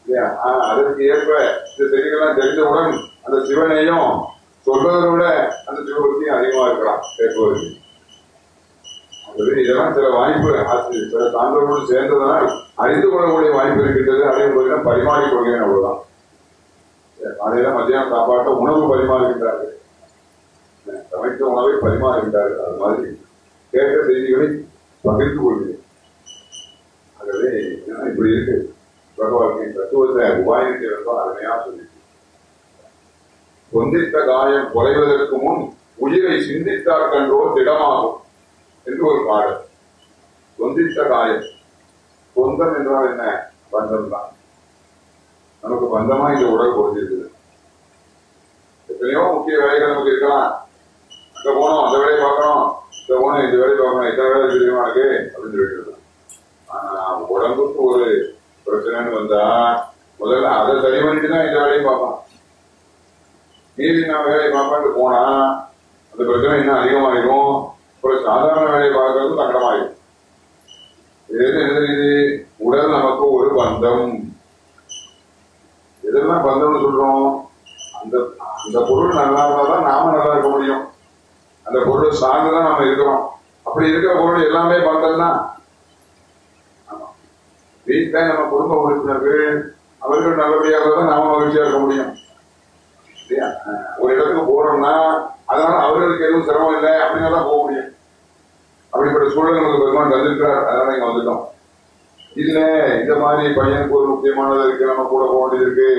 இல்லையா? ஆஹ் அதற்கு ஏற்ப இந்த செய்திகள்லாம் தெரிஞ்சவுடன் அந்த சிவனையும் சொல்வதை விட அந்த சிவபக்தியும் அதிகமா இருக்கலாம் கேட்பவருக்கு இதெல்லாம் சில வாய்ப்பு சில சான்றோடு சேர்ந்ததனால் அறிந்து கொள்ளக்கூடிய வாய்ப்பு இருக்கின்றது. அதே போல பரிமாறிக் கொள்கிறேன் அவ்வளவுதான். காலையில மத்தியானம் சாப்பாட்டை உணவு பரிமாறுகின்றார்கள் சமைத்த உணவை பரிமாறுகின்றார்கள் அது மாதிரி கேட்ட செய்திகளை பகிர்ந்து கொள்கிறேன். ஆகவே இப்படி இருக்கு. உலக வாழ்க்கை தத்துவத்தை உபாயத்தை ரொம்ப அருமையா சொல்லி கொந்தித்த காயம் குறைவதற்கு முன் உயிரை சிந்தித்தார் கன்றோ திடமாகும் என்று ஒரு பாடல். கொந்தித்த காயம். சொந்தம் என்றால் என்ன? பந்தம் தான். நமக்கு பந்தமா இந்த உடல் பொருந்திருக்குது. எத்தனையோ முக்கிய வேலைகள் நமக்கு இருக்கலாம். அங்க போனோம் அந்த வேலையை பார்க்கணும் இந்த போனோம் இந்த வேலையை பார்க்கணும் எத்தனை வேலை தெரியுமா எனக்கு அப்படின்னு சொல்லிட்டு ஆனா உடம்புக்கு ஒரு பிரச்சனைன்னு வந்தா முதல்ல அதை சரி பண்ணிட்டு தான் இந்த வேலையை பார்ப்போம் மீதி நான் வேலையை பார்ப்பான்னு போனா அந்த பிரச்சனை இன்னும் அதிகமாயிரும். அப்புறம் சாதாரண வேலையை பார்க்கறது சங்கடமாயிரும் இது எது என்ன இது உடல் நமக்கு ஒரு பந்தம். எதெல்லாம் பந்தம்னு சொல்றோம். அந்த அந்த பொருள் நல்லா இருந்தாதான் நாம நல்லா இருக்க முடியும். அந்த பொருள் சார்ந்துதான் நாம இருக்கிறோம். அப்படி இருக்கிற பொருள் எல்லாமே பந்தம் தான் வீட்டில நம்ம குடும்ப உறுப்பினர்கள் அவர்கள் நல்லபடியா தான் நாம மகிழ்ச்சியா இருக்க முடியும். இல்லையா? ஒரு இடத்துக்கு போறோம்னா அதனால அவர்களுக்கு எதுவும் சிரமம் இல்லை அப்படின்னா தான் போக முடியும். அப்படிப்பட்ட சூழல் நமக்கு பெருமான் தந்திருக்கிறார். அதனால இங்க வந்துட்டோம். இல்ல இந்த மாதிரி பையனுக்கு ஒரு முக்கியமானது இருக்கு நம்ம கூட போக வேண்டியது இருக்கு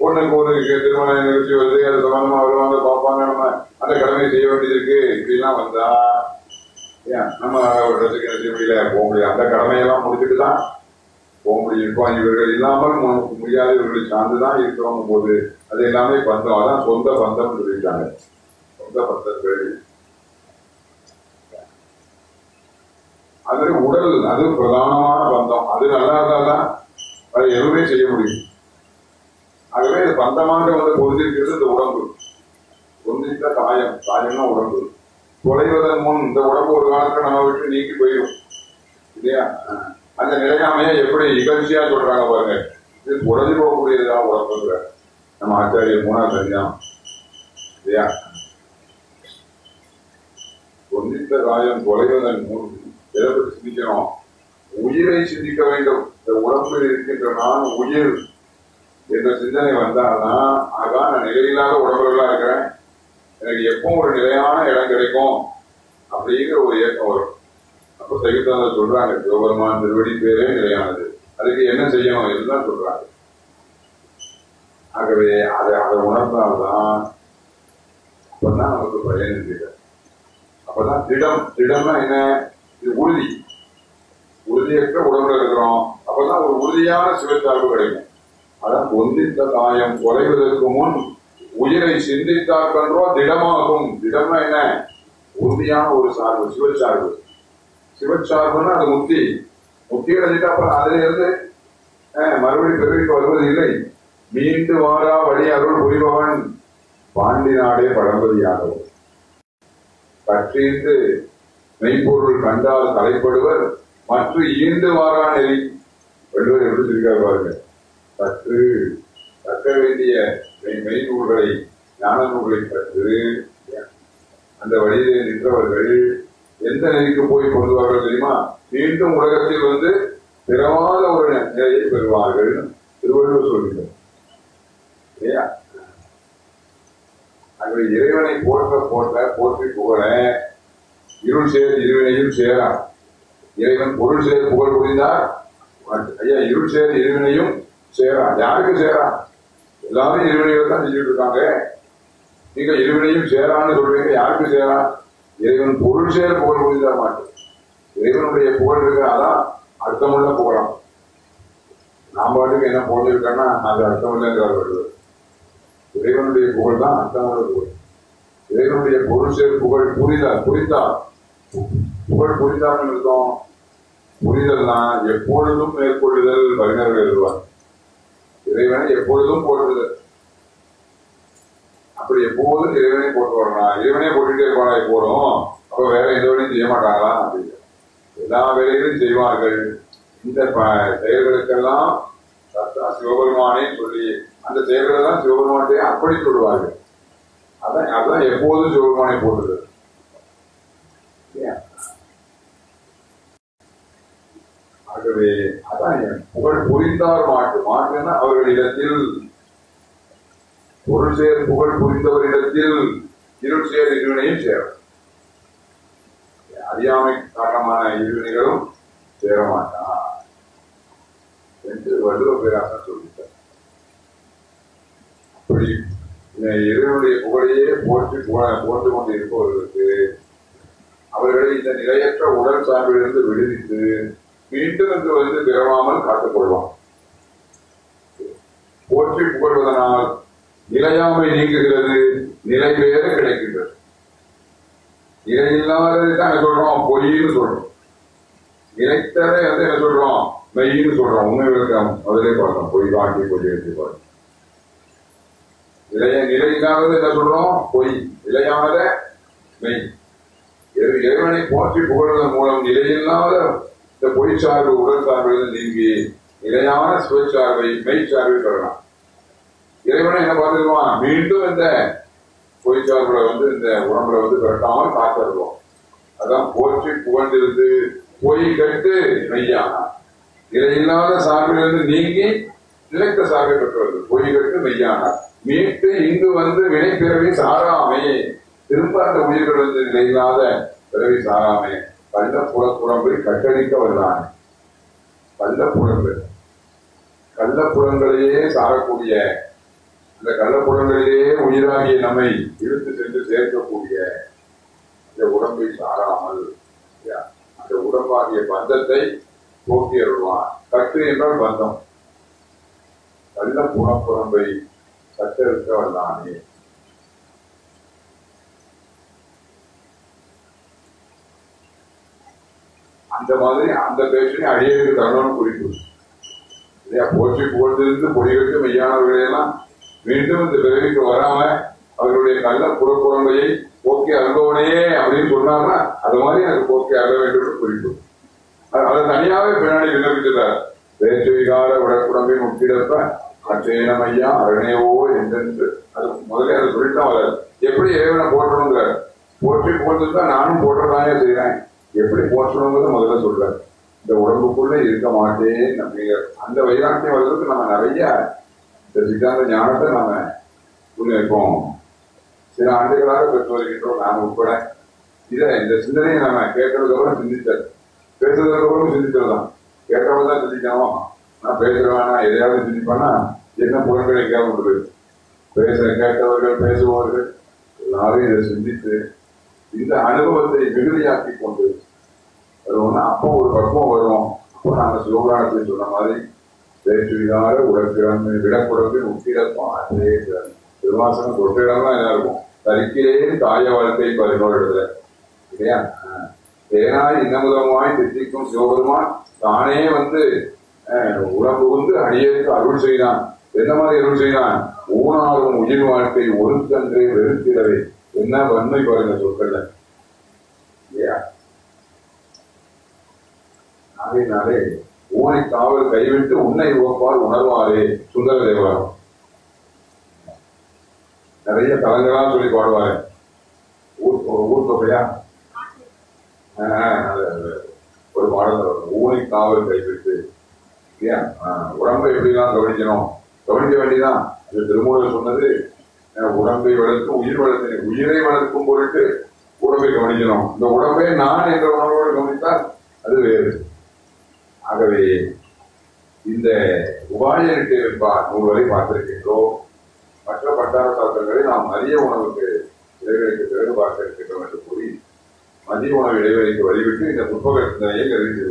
பொண்ணுக்கு ஒரு இருக்கு திருமண நிகழ்ச்சி வருது அது சம்பந்தமா வருவாங்க பார்ப்பாங்க நம்ம அந்த கடமையை செய்ய வேண்டியது இருக்கு இப்படிலாம் வந்தா ஏன் நம்ம ஒரு இடத்துக்கு முடியல? போக முடியாது. அந்த கடமையெல்லாம் முடிச்சுட்டு தான் போக முடியும். இப்போ இவர்கள் இல்லாமல் நமக்கு முடியாத இவர்களை சார்ந்துதான் இருக்கிறவங்க போது அது எல்லாமே பந்தம். அதான் சொந்த பந்தம் சொல்லிட்டாங்க சொந்த பந்தங்கள். அது உடல் அது பிரதானமான பந்தம். அது நல்லா இருந்தால்தான் எதுவுமே செய்ய முடியும். ஆகவே இது பந்தமாக வந்து பொருந்திருக்கிறது இந்த உடம்பு. பொருந்திருக்க காயம் காயம்னா உடம்பு. தொலைவதன் முன் இந்த உடம்பு ஒரு காலத்துல நம்ம விட்டு நீக்கி போயிடும். இல்லையா? அந்த நிலையாமைய எப்படி இகழ்ச்சியா சொல்றாங்க பாருங்க. இது உடஞ்சி போகக்கூடியதா உடம்புங்கிற நம்ம ஆச்சாரியர் மூணாவது சரிதான் இல்லையா? பொந்தித்த காயம் தொலைவதன் முன் எதை பற்றி சிந்திக்கணும் உயிரை சிந்திக்க வேண்டும். இந்த உடம்பில் இருக்கின்ற நான் உயிர். என்ற சிந்தனை வந்தால்தான் ஆகா நான் நிலையில்லாத உடம்புகளா இருக்கிறேன். எனக்கு எப்பவும் ஒரு நிலையான இடம் கிடைக்கும் அப்படிங்கிற ஒரு ஏக்கம் வரும். அப்ப சைவத்தாங்க சொல்றாங்க சிவபெருமான் திருவடி பேரே நிலையானது. அதுக்கு என்ன செய்யணும் இதுதான் சொல்றாங்க. ஆகவே அதை அதை உணர்ந்தால்தான் அப்பதான் நமக்கு பயன் இருக்குது அப்பதான் திடம் திடம்னா என்ன? இது உறுதி. உறுதியற்ற உடம்புல இருக்கிறோம். அப்பதான் ஒரு உறுதியான சுயத்தாழ்வு கிடைக்கும். அதான் ஒந்தித்த காயம் குறைவதற்கு முன் உயிரை சிந்தித்தாக்கன்றோ திடமாகும். திடம்னா என்ன? உறுதியான ஒரு சார்பு சிவச்சார்பு. சிவச்சார்புன்னா அது முக்தி. முக்தி அடைஞ்சிட்டு அப்புறம் அதுல இருந்து அஹ், மறுபடி பிறவிக்கு வருவது இல்லை. மீண்டு வாரா வழி அருள் புரிபவன். பாண்டி நாடே பழம்பதியாகவும் கற்றீர்ந்து மெய்ப்பொருள் கண்டால் தலைப்படுவர் மற்ற ஈண்டு வாரா நெறி வள்ளுவர் எப்படி சொல்லியிருக்கார் பாருங்க. சற்று கற்க வேண்டிய மெய் நூல்களை ஞான நூல்களை கற்று அந்த வழியிலே நின்றவர்கள் எந்த நிலைக்கு போய் கொண்டுவார்கள் தெரியுமா? மீண்டும் உலகத்தில் வந்து பிறவாத ஒரு நிலையை பெறுவார்கள். திருவள்ளுவர் சொல்கிறார். இல்லையா? இறைவனை போற்ற போற்ற போற்றி புகழ இருள் சேர் இருவினையும் சேரா இறைவன் பொருள் சேர் புகழ் புரிந்தார். ஐயா இருள் சேர் இருவினையும் சேரா யாருக்கு சேரா எல்லாரும் இருவினையில தான் செஞ்சுட்டு இருக்காங்க நீங்க இருவினையும் சேரான்னு சொல்றீங்க. யாருக்கு சேரா இறைவன் பொருள் சேர் புகழ் புரிந்தார் மாட்டேன் இறைவனுடைய புகழ் இருக்கு அதான் அர்த்தமுள்ள புகழாம். நாம் பாட்டுக்கு என்ன புகழ்ந்திருக்கேன்னா அது அர்த்தமில்லைங்கிறார் வள்ளுவர் இறைவனுடைய புகழ் தான் அர்த்தமுள்ள புகழ். இறைவனுடைய பொருள் புகழ் புரிதல் புரிந்தார் புகழ் புரிந்தார்னு இருக்கும். புரிதல்னா எப்பொழுதும் மேற்கொள்ளுதல் வல்லுநர்கள் எழுதுவார் இறைவனை எப்பொழுதும் போற்றுதல். அப்படி எப்போதும் இறைவனை போட்டு வரணும் இறைவனே போட்டுட்டே இருப்பானா? எப்போதும் அப்ப வேற எந்த வேலையும் செய்ய மாட்டாங்களா? அப்படின்னு எல்லா வேலையிலும் செய்வார்கள். இந்த செயல்களுக்கெல்லாம் சிவபெருமானே சொல்லி அந்த செயல்களெல்லாம் சிவபெருமானே அப்படி சொல்லுவார்கள். அதான் அதான் எப்போதும் சிவபெருமானை போட்டுது ஆகவே அதான் என் புகழ் புரிந்தார் மாட்டு மாட்டுன்னா அவர்களிடத்தில் பொருள் சேர் புகழ் புரிந்தவரிடத்தில் இருள் சேர் இருவினையும் சேரும். அறியாமை காரணமான இருவினைகளும் சேர மாட்டான் என்று வள்ளுவ பேராசன் சொல்லிட்டார். அப்படி இந்த இறைவனுடைய புகழையே போற்றி புக- போன்று கொண்டு இருப்பவர்களுக்கு அவர்களை இந்த நிலையற்ற உடல் சார்பிலிருந்து விடுவித்து மீண்டும் என்று வந்து பிறவாமல் காத்துக்கொள்வான். போற்றி புகழ்வதனால் நிலையாமை நீங்குகிறது நிலை வேறு கிடைக்கின்றது. நிலையில்லாதது தான் என்ன சொல்றோம்? பொய்ன்னு சொல்றோம். நிலைத்ததை வந்து என்ன சொல்றோம்? மெய்ன்னு சொல்றோம். உண்மை விளக்கம் அதிலே பார்த்தோம் பொய் வாங்கி பொய் எடுத்து பார்த்தோம் நிலைய இல்லாதது என்ன சொல்றோம்? பொய். நிலையானத மெய். இறைவனை போற்றி புகழ்வதன் மூலம் நிலையில்லாத இந்த பொய் சார்பு உடல் சார்பிலிருந்து நீங்கி நிலையான சுயச்சார்பை மெய் சார்பை பெறலாம். இறைவனை என்ன பார்த்துருவான் மீண்டும் இந்த பொய் சார்புல வந்து இந்த உடம்புல வந்து பிறக்காமல் காத்திருவோம் அதான் போற்றி புகழ்ந்திருந்து பொய் கட்டு மெய்யானா. நிலையில்லாத சார்பிலிருந்து நீங்கி நிலைத்த சார்பை பெற்றவர்கள் பொய் கட்டு மெய்யானார் மீட்டு இங்கு வந்து வினை பிறவி திரும்ப அந்த உயிர்கள் வந்து நிலையில்லாத பிறவி சாராமே. கள்ள புறப்புறம்பை கட்டளிக்க வருதான் கள்ளப்புறங்கள் கள்ளப்புறங்களையே சாரக்கூடிய அந்த கள்ளப்புறங்களிலேயே உயிராகிய நம்மை இழுத்து சென்று சேர்க்கக்கூடிய இந்த உடம்பை சாராமல் அந்த உடம்பாகிய பந்தத்தை போக்கி அருள்வான் கட்டு என்றால் பந்தம். கள்ள புறப்புறம்பை கட்டெடுக்க வந்தானே அந்த மாதிரி அந்த பேச்சனை அடியேற்கு தரணும்னு குறிப்பு இல்லையா போற்றி புகழ்ந்திருந்து பொடிகளுக்கு மெய்யானவர்களையெல்லாம் மீண்டும் இந்த பிறவிக்கு வராம அவர்களுடைய நல்ல புறப்புறங்களையை போக்கி அருள்பவனையே அப்படின்னு சொன்னாங்கன்னா அது மாதிரி எனக்கு போக்கி அருள வேண்டும் என்று குறிப்பு அதை தனியாகவே பின்னாடி விண்ணப்பிச்சிட்டார். பேச்சு விகார உடற்குடம்பை முக்கிடப்ப அச்சேனம் ஐயா அரணேவோ என்றென்று. அது முதல்ல அதை சொல்லிட்டு வராது எப்படி இறைவனை போற்றணுங்கிறார் போற்றி போட்டுதான் நானும் போற்றதானே செய்யறேன் எப்படி போற்றணுங்கிறத முதல்ல சொல்றாரு. இந்த உடம்புக்குள்ள இருக்க மாட்டேன் அப்படிங்கிற. அந்த வைராக்கியம் வர்றதுக்கு நம்ம நிறைய இந்த சித்தாந்த ஞானத்தை நம்ம முன்னேற்போம் சில ஆண்டுகளாக பெற்று வருகின்றோம் நான் உட்பட. இதை இந்த சிந்தனையை நம்ம கேட்கறதுக்கப்புறம் சிந்தித்தது பேசுறதுக்கு அப்புறம் சிந்தித்ததுதான் கேட்டவங்க தான் சிந்திக்கணும்? நான் பேசுறேன் எதையாவது சிந்திப்பேன்னா என்ன புலன்கள் எங்கேயாவது கொண்டு பேச கேட்டவர்கள் பேசுபவர்கள் எல்லாரும் இதை சிந்தித்து இந்த அனுபவத்தை மிகுதியாக்கி கொண்டு வருவோம்னா அப்போ ஒரு பக்குவம் வரும். அப்போ நாங்க சிவபுராணத்தில் சொன்ன மாதிரி பேச்சுவிதார விகார உடற்கிழமை விடக்கூடாது உத்திரப்போம் அதே திருவாசனம் சொல்ற இடம்லாம் இருக்கும் தரிக்கிறே தாய வாழ்க்கை பதினோரு இடத்துல. இல்லையா? ஆஹ். தேனாய் இன்னமுதமாய் தித்திக்கும் சிவபெருமான் தானே வந்து உடம்பு வந்து அடியேற்கு அருள் செய்தான். என்ன மாதிரி அருள் செய்தான்? ஊனாலும் உயிர் வாழ்க்கை ஒருத்தன்றே வெறுத்திடவே என்ன வன்மை பாருங்க சொற்கள்ல. இல்லையா? ஆகையினாலே ஊனை காவல் கைவிட்டு உன்னை உவப்பால் உணர்வாரே சுந்தர தேவாரம் நிறைய தலங்களா சொல்லி பாடுவாரு. ஊர் ஊர் தொகையா? ஆஹ் ஒரு பாடல் ஊனை காவல் கைவிட்டு ஏன்? ஆஹ் உடம்பை எப்படிலாம் கவனிக்கணும்? கவனிக்க வேண்டியதான் இது திருமூலர் சொன்னது உடம்பை வளர்த்து உயிர் வளர்த்து உயிரை வளர்க்கும் பொருட்டு உடம்பை கவனிக்கணும். இந்த உடம்பை நான் என்ற உணர்வோடு கவனித்தால் அது வேறு. ஆகவே இந்த உபாய நிட்டை நூல் வரை பார்த்திருக்கின்றோம் மற்ற பட்டார சாத்திரங்களை நாம் மதிய உணவுக்கு இடைவெளிக்கு பிறகு பார்க்க இருக்கின்றோம் என்று கூறி மதிய உணவு இடைவெளிக்கு வழிவிட்டு இந்த புத்தக சிந்தனையை கருதி